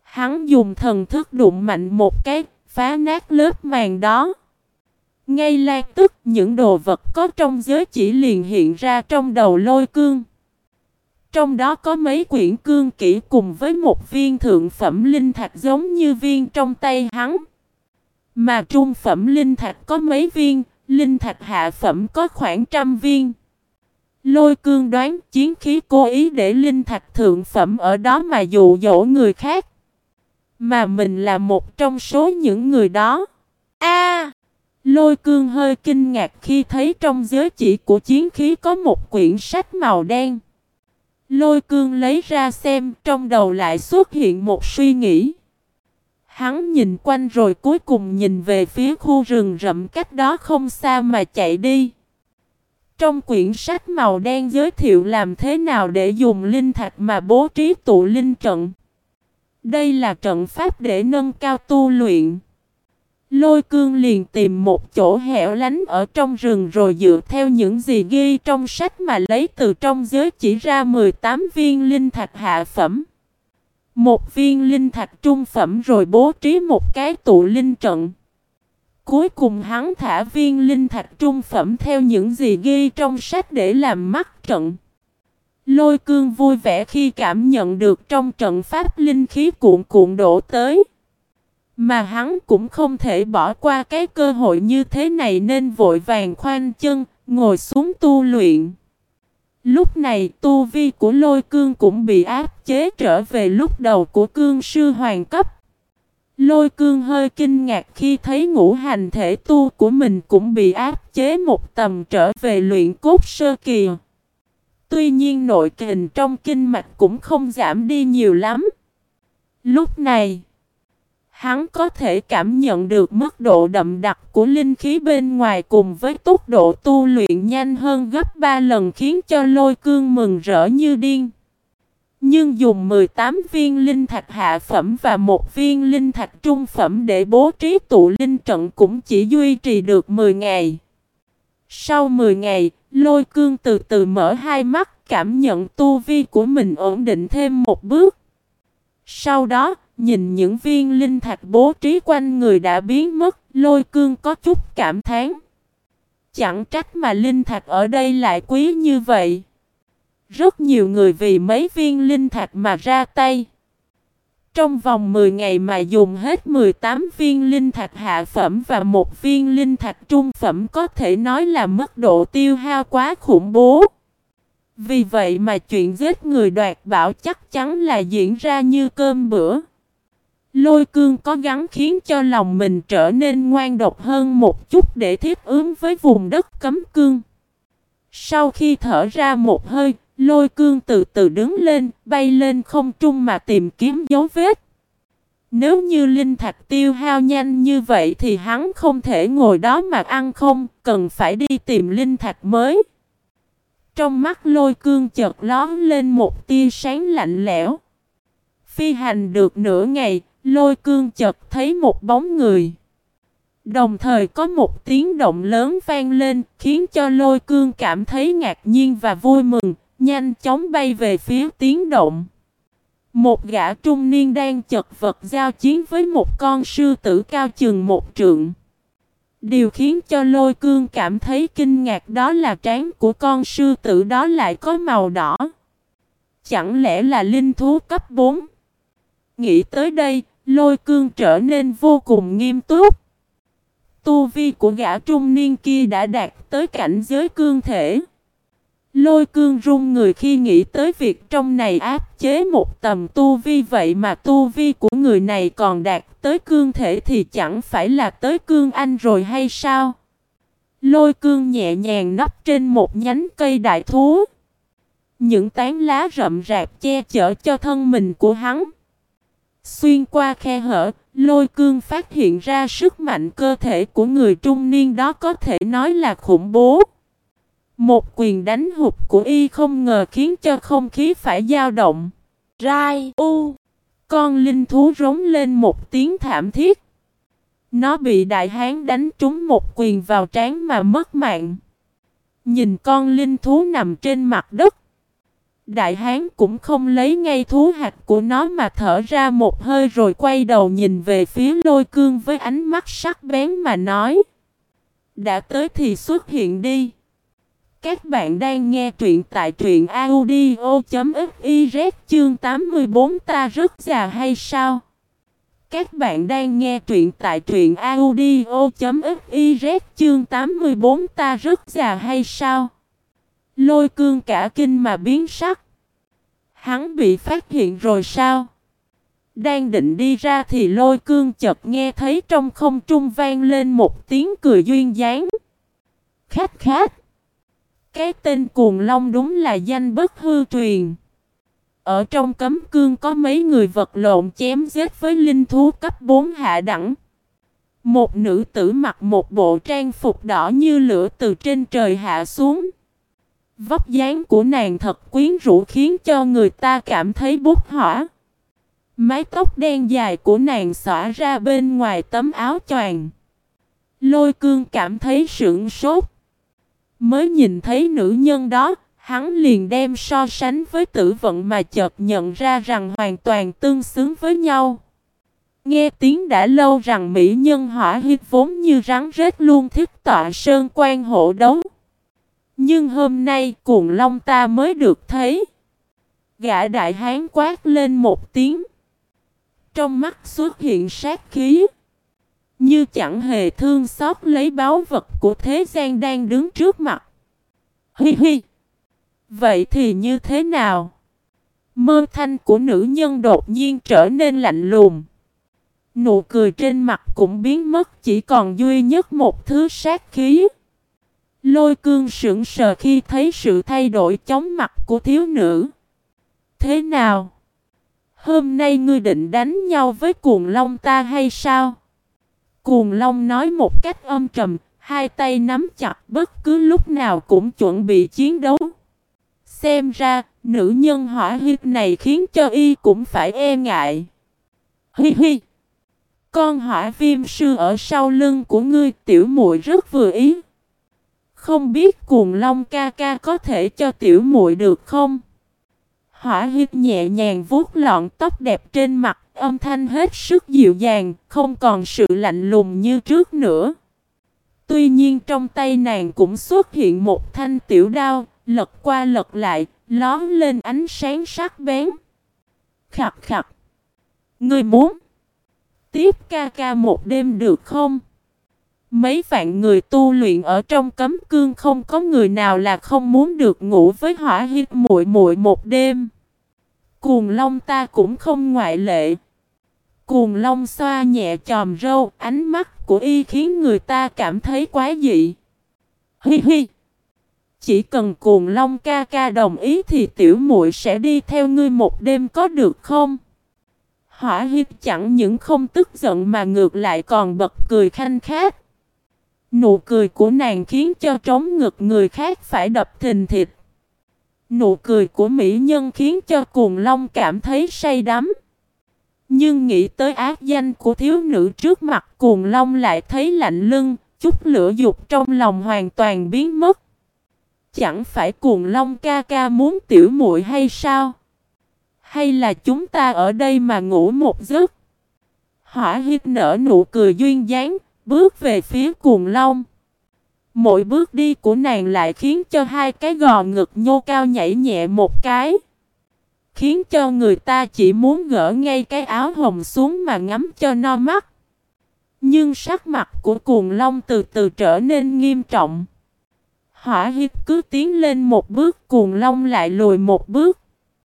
Hắn dùng thần thức đụng mạnh một cái, phá nát lớp màn đó. Ngay lan tức những đồ vật có trong giới chỉ liền hiện ra trong đầu lôi cương. Trong đó có mấy quyển cương kỹ cùng với một viên thượng phẩm linh thạch giống như viên trong tay hắn. Mà trung phẩm linh thạch có mấy viên, linh thạch hạ phẩm có khoảng trăm viên. Lôi cương đoán chiến khí cố ý để linh thạch thượng phẩm ở đó mà dụ dỗ người khác. Mà mình là một trong số những người đó. A! lôi cương hơi kinh ngạc khi thấy trong giới chỉ của chiến khí có một quyển sách màu đen. Lôi cương lấy ra xem, trong đầu lại xuất hiện một suy nghĩ. Hắn nhìn quanh rồi cuối cùng nhìn về phía khu rừng rậm cách đó không xa mà chạy đi. Trong quyển sách màu đen giới thiệu làm thế nào để dùng linh thạch mà bố trí tụ linh trận. Đây là trận pháp để nâng cao tu luyện. Lôi cương liền tìm một chỗ hẻo lánh ở trong rừng rồi dựa theo những gì ghi trong sách mà lấy từ trong giới chỉ ra 18 viên linh thạch hạ phẩm. Một viên linh thạch trung phẩm rồi bố trí một cái tụ linh trận. Cuối cùng hắn thả viên linh thạch trung phẩm theo những gì ghi trong sách để làm mắt trận. Lôi cương vui vẻ khi cảm nhận được trong trận pháp linh khí cuộn cuộn đổ tới. Mà hắn cũng không thể bỏ qua cái cơ hội như thế này nên vội vàng khoanh chân, ngồi xuống tu luyện. Lúc này tu vi của lôi cương cũng bị áp chế trở về lúc đầu của cương sư hoàng cấp. Lôi cương hơi kinh ngạc khi thấy ngũ hành thể tu của mình cũng bị áp chế một tầm trở về luyện cốt sơ kỳ. Tuy nhiên nội kình trong kinh mạch cũng không giảm đi nhiều lắm. Lúc này, hắn có thể cảm nhận được mức độ đậm đặc của linh khí bên ngoài cùng với tốc độ tu luyện nhanh hơn gấp 3 lần khiến cho lôi cương mừng rỡ như điên. Nhưng dùng 18 viên linh thạch hạ phẩm và một viên linh thạch trung phẩm để bố trí tụ linh trận cũng chỉ duy trì được 10 ngày. Sau 10 ngày, lôi cương từ từ mở hai mắt cảm nhận tu vi của mình ổn định thêm một bước. Sau đó, nhìn những viên linh thạch bố trí quanh người đã biến mất, lôi cương có chút cảm thán. Chẳng trách mà linh thạch ở đây lại quý như vậy. Rất nhiều người vì mấy viên linh thạch mà ra tay. Trong vòng 10 ngày mà dùng hết 18 viên linh thạch hạ phẩm và một viên linh thạch trung phẩm có thể nói là mức độ tiêu hao quá khủng bố. Vì vậy mà chuyện giết người đoạt bảo chắc chắn là diễn ra như cơm bữa. Lôi cương có gắn khiến cho lòng mình trở nên ngoan độc hơn một chút để thiết ứng với vùng đất cấm cương. Sau khi thở ra một hơi, lôi cương từ từ đứng lên, bay lên không trung mà tìm kiếm dấu vết. Nếu như linh thạch tiêu hao nhanh như vậy thì hắn không thể ngồi đó mà ăn không, cần phải đi tìm linh thạch mới. Trong mắt lôi cương chợt lón lên một tia sáng lạnh lẽo. Phi hành được nửa ngày, lôi cương chợt thấy một bóng người. Đồng thời có một tiếng động lớn vang lên, khiến cho lôi cương cảm thấy ngạc nhiên và vui mừng, nhanh chóng bay về phía tiếng động. Một gã trung niên đang chật vật giao chiến với một con sư tử cao chừng một trượng. Điều khiến cho lôi cương cảm thấy kinh ngạc đó là trán của con sư tử đó lại có màu đỏ. Chẳng lẽ là linh thú cấp 4? Nghĩ tới đây, lôi cương trở nên vô cùng nghiêm túc. Tu vi của gã trung niên kia đã đạt tới cảnh giới cương thể. Lôi cương run người khi nghĩ tới việc trong này áp chế một tầm tu vi vậy mà tu vi của người này còn đạt tới cương thể thì chẳng phải là tới cương anh rồi hay sao? Lôi cương nhẹ nhàng nấp trên một nhánh cây đại thú. Những tán lá rậm rạp che chở cho thân mình của hắn. Xuyên qua khe hở, lôi cương phát hiện ra sức mạnh cơ thể của người trung niên đó có thể nói là khủng bố. Một quyền đánh hụt của y không ngờ khiến cho không khí phải dao động. Rai u. Con linh thú rống lên một tiếng thảm thiết. Nó bị đại hán đánh trúng một quyền vào trán mà mất mạng. Nhìn con linh thú nằm trên mặt đất. Đại hán cũng không lấy ngay thú hạt của nó mà thở ra một hơi rồi quay đầu nhìn về phía lôi cương với ánh mắt sắc bén mà nói. Đã tới thì xuất hiện đi. Các bạn đang nghe truyện tại truyện audio.fiz chương 84 ta rất già hay sao? Các bạn đang nghe truyện tại truyện audio.fiz chương 84 ta rất già hay sao? Lôi cương cả kinh mà biến sắc. Hắn bị phát hiện rồi sao? Đang định đi ra thì lôi cương chợt nghe thấy trong không trung vang lên một tiếng cười duyên dáng. Khát khát. Cái tên cuồng long đúng là danh bất hư truyền. Ở trong cấm cương có mấy người vật lộn chém giết với linh thú cấp 4 hạ đẳng. Một nữ tử mặc một bộ trang phục đỏ như lửa từ trên trời hạ xuống. Vóc dáng của nàng thật quyến rũ khiến cho người ta cảm thấy bút hỏa. Mái tóc đen dài của nàng xõa ra bên ngoài tấm áo choàng. Lôi cương cảm thấy sững sốt. Mới nhìn thấy nữ nhân đó, hắn liền đem so sánh với tử vận mà chợt nhận ra rằng hoàn toàn tương xứng với nhau. Nghe tiếng đã lâu rằng mỹ nhân hỏa hít vốn như rắn rết luôn thích tọa sơn quan hộ đấu. Nhưng hôm nay cuồng long ta mới được thấy. Gã đại hán quát lên một tiếng. Trong mắt xuất hiện sát khí. Như chẳng hề thương xót lấy báu vật của thế gian đang đứng trước mặt. Hi hi. Vậy thì như thế nào? Mơ thanh của nữ nhân đột nhiên trở nên lạnh lùng. Nụ cười trên mặt cũng biến mất, chỉ còn duy nhất một thứ sát khí. Lôi cương sững sờ khi thấy sự thay đổi chóng mặt của thiếu nữ. Thế nào? Hôm nay ngươi định đánh nhau với cuồng long ta hay sao? Cuồng long nói một cách âm trầm, hai tay nắm chặt bất cứ lúc nào cũng chuẩn bị chiến đấu. Xem ra, nữ nhân hỏa huyết này khiến cho y cũng phải e ngại. Hi hi! Con hỏa viêm sư ở sau lưng của ngươi tiểu muội rất vừa ý. Không biết cuồng long ca ca có thể cho tiểu muội được không? Hỏa hiếp nhẹ nhàng vuốt lọn tóc đẹp trên mặt, âm thanh hết sức dịu dàng, không còn sự lạnh lùng như trước nữa. Tuy nhiên trong tay nàng cũng xuất hiện một thanh tiểu đao, lật qua lật lại, lón lên ánh sáng sắc bén. Khặt khặt. Ngươi muốn tiếp ca ca một đêm được không? Mấy vạn người tu luyện ở trong cấm cương không có người nào là không muốn được ngủ với hỏa hít muội muội một đêm. Cuồng long ta cũng không ngoại lệ. Cuồng long xoa nhẹ chòm râu, ánh mắt của y khiến người ta cảm thấy quá dị. Hi hi. Chỉ cần cuồng long ca ca đồng ý thì tiểu muội sẽ đi theo ngươi một đêm có được không? Hỏa hít chẳng những không tức giận mà ngược lại còn bật cười khanh khát. Nụ cười của nàng khiến cho trống ngực người khác phải đập thình thịt. Nụ cười của mỹ nhân khiến cho cuồng long cảm thấy say đắm. Nhưng nghĩ tới ác danh của thiếu nữ trước mặt cuồng long lại thấy lạnh lưng, chút lửa dục trong lòng hoàn toàn biến mất. Chẳng phải cuồng long ca ca muốn tiểu muội hay sao? Hay là chúng ta ở đây mà ngủ một giấc? Hỏa hít nở nụ cười duyên dáng, bước về phía cuồng long. Mỗi bước đi của nàng lại khiến cho hai cái gò ngực nhô cao nhảy nhẹ một cái. Khiến cho người ta chỉ muốn gỡ ngay cái áo hồng xuống mà ngắm cho no mắt. Nhưng sắc mặt của cuồng long từ từ trở nên nghiêm trọng. Hỏa hít cứ tiến lên một bước, cuồng long lại lùi một bước.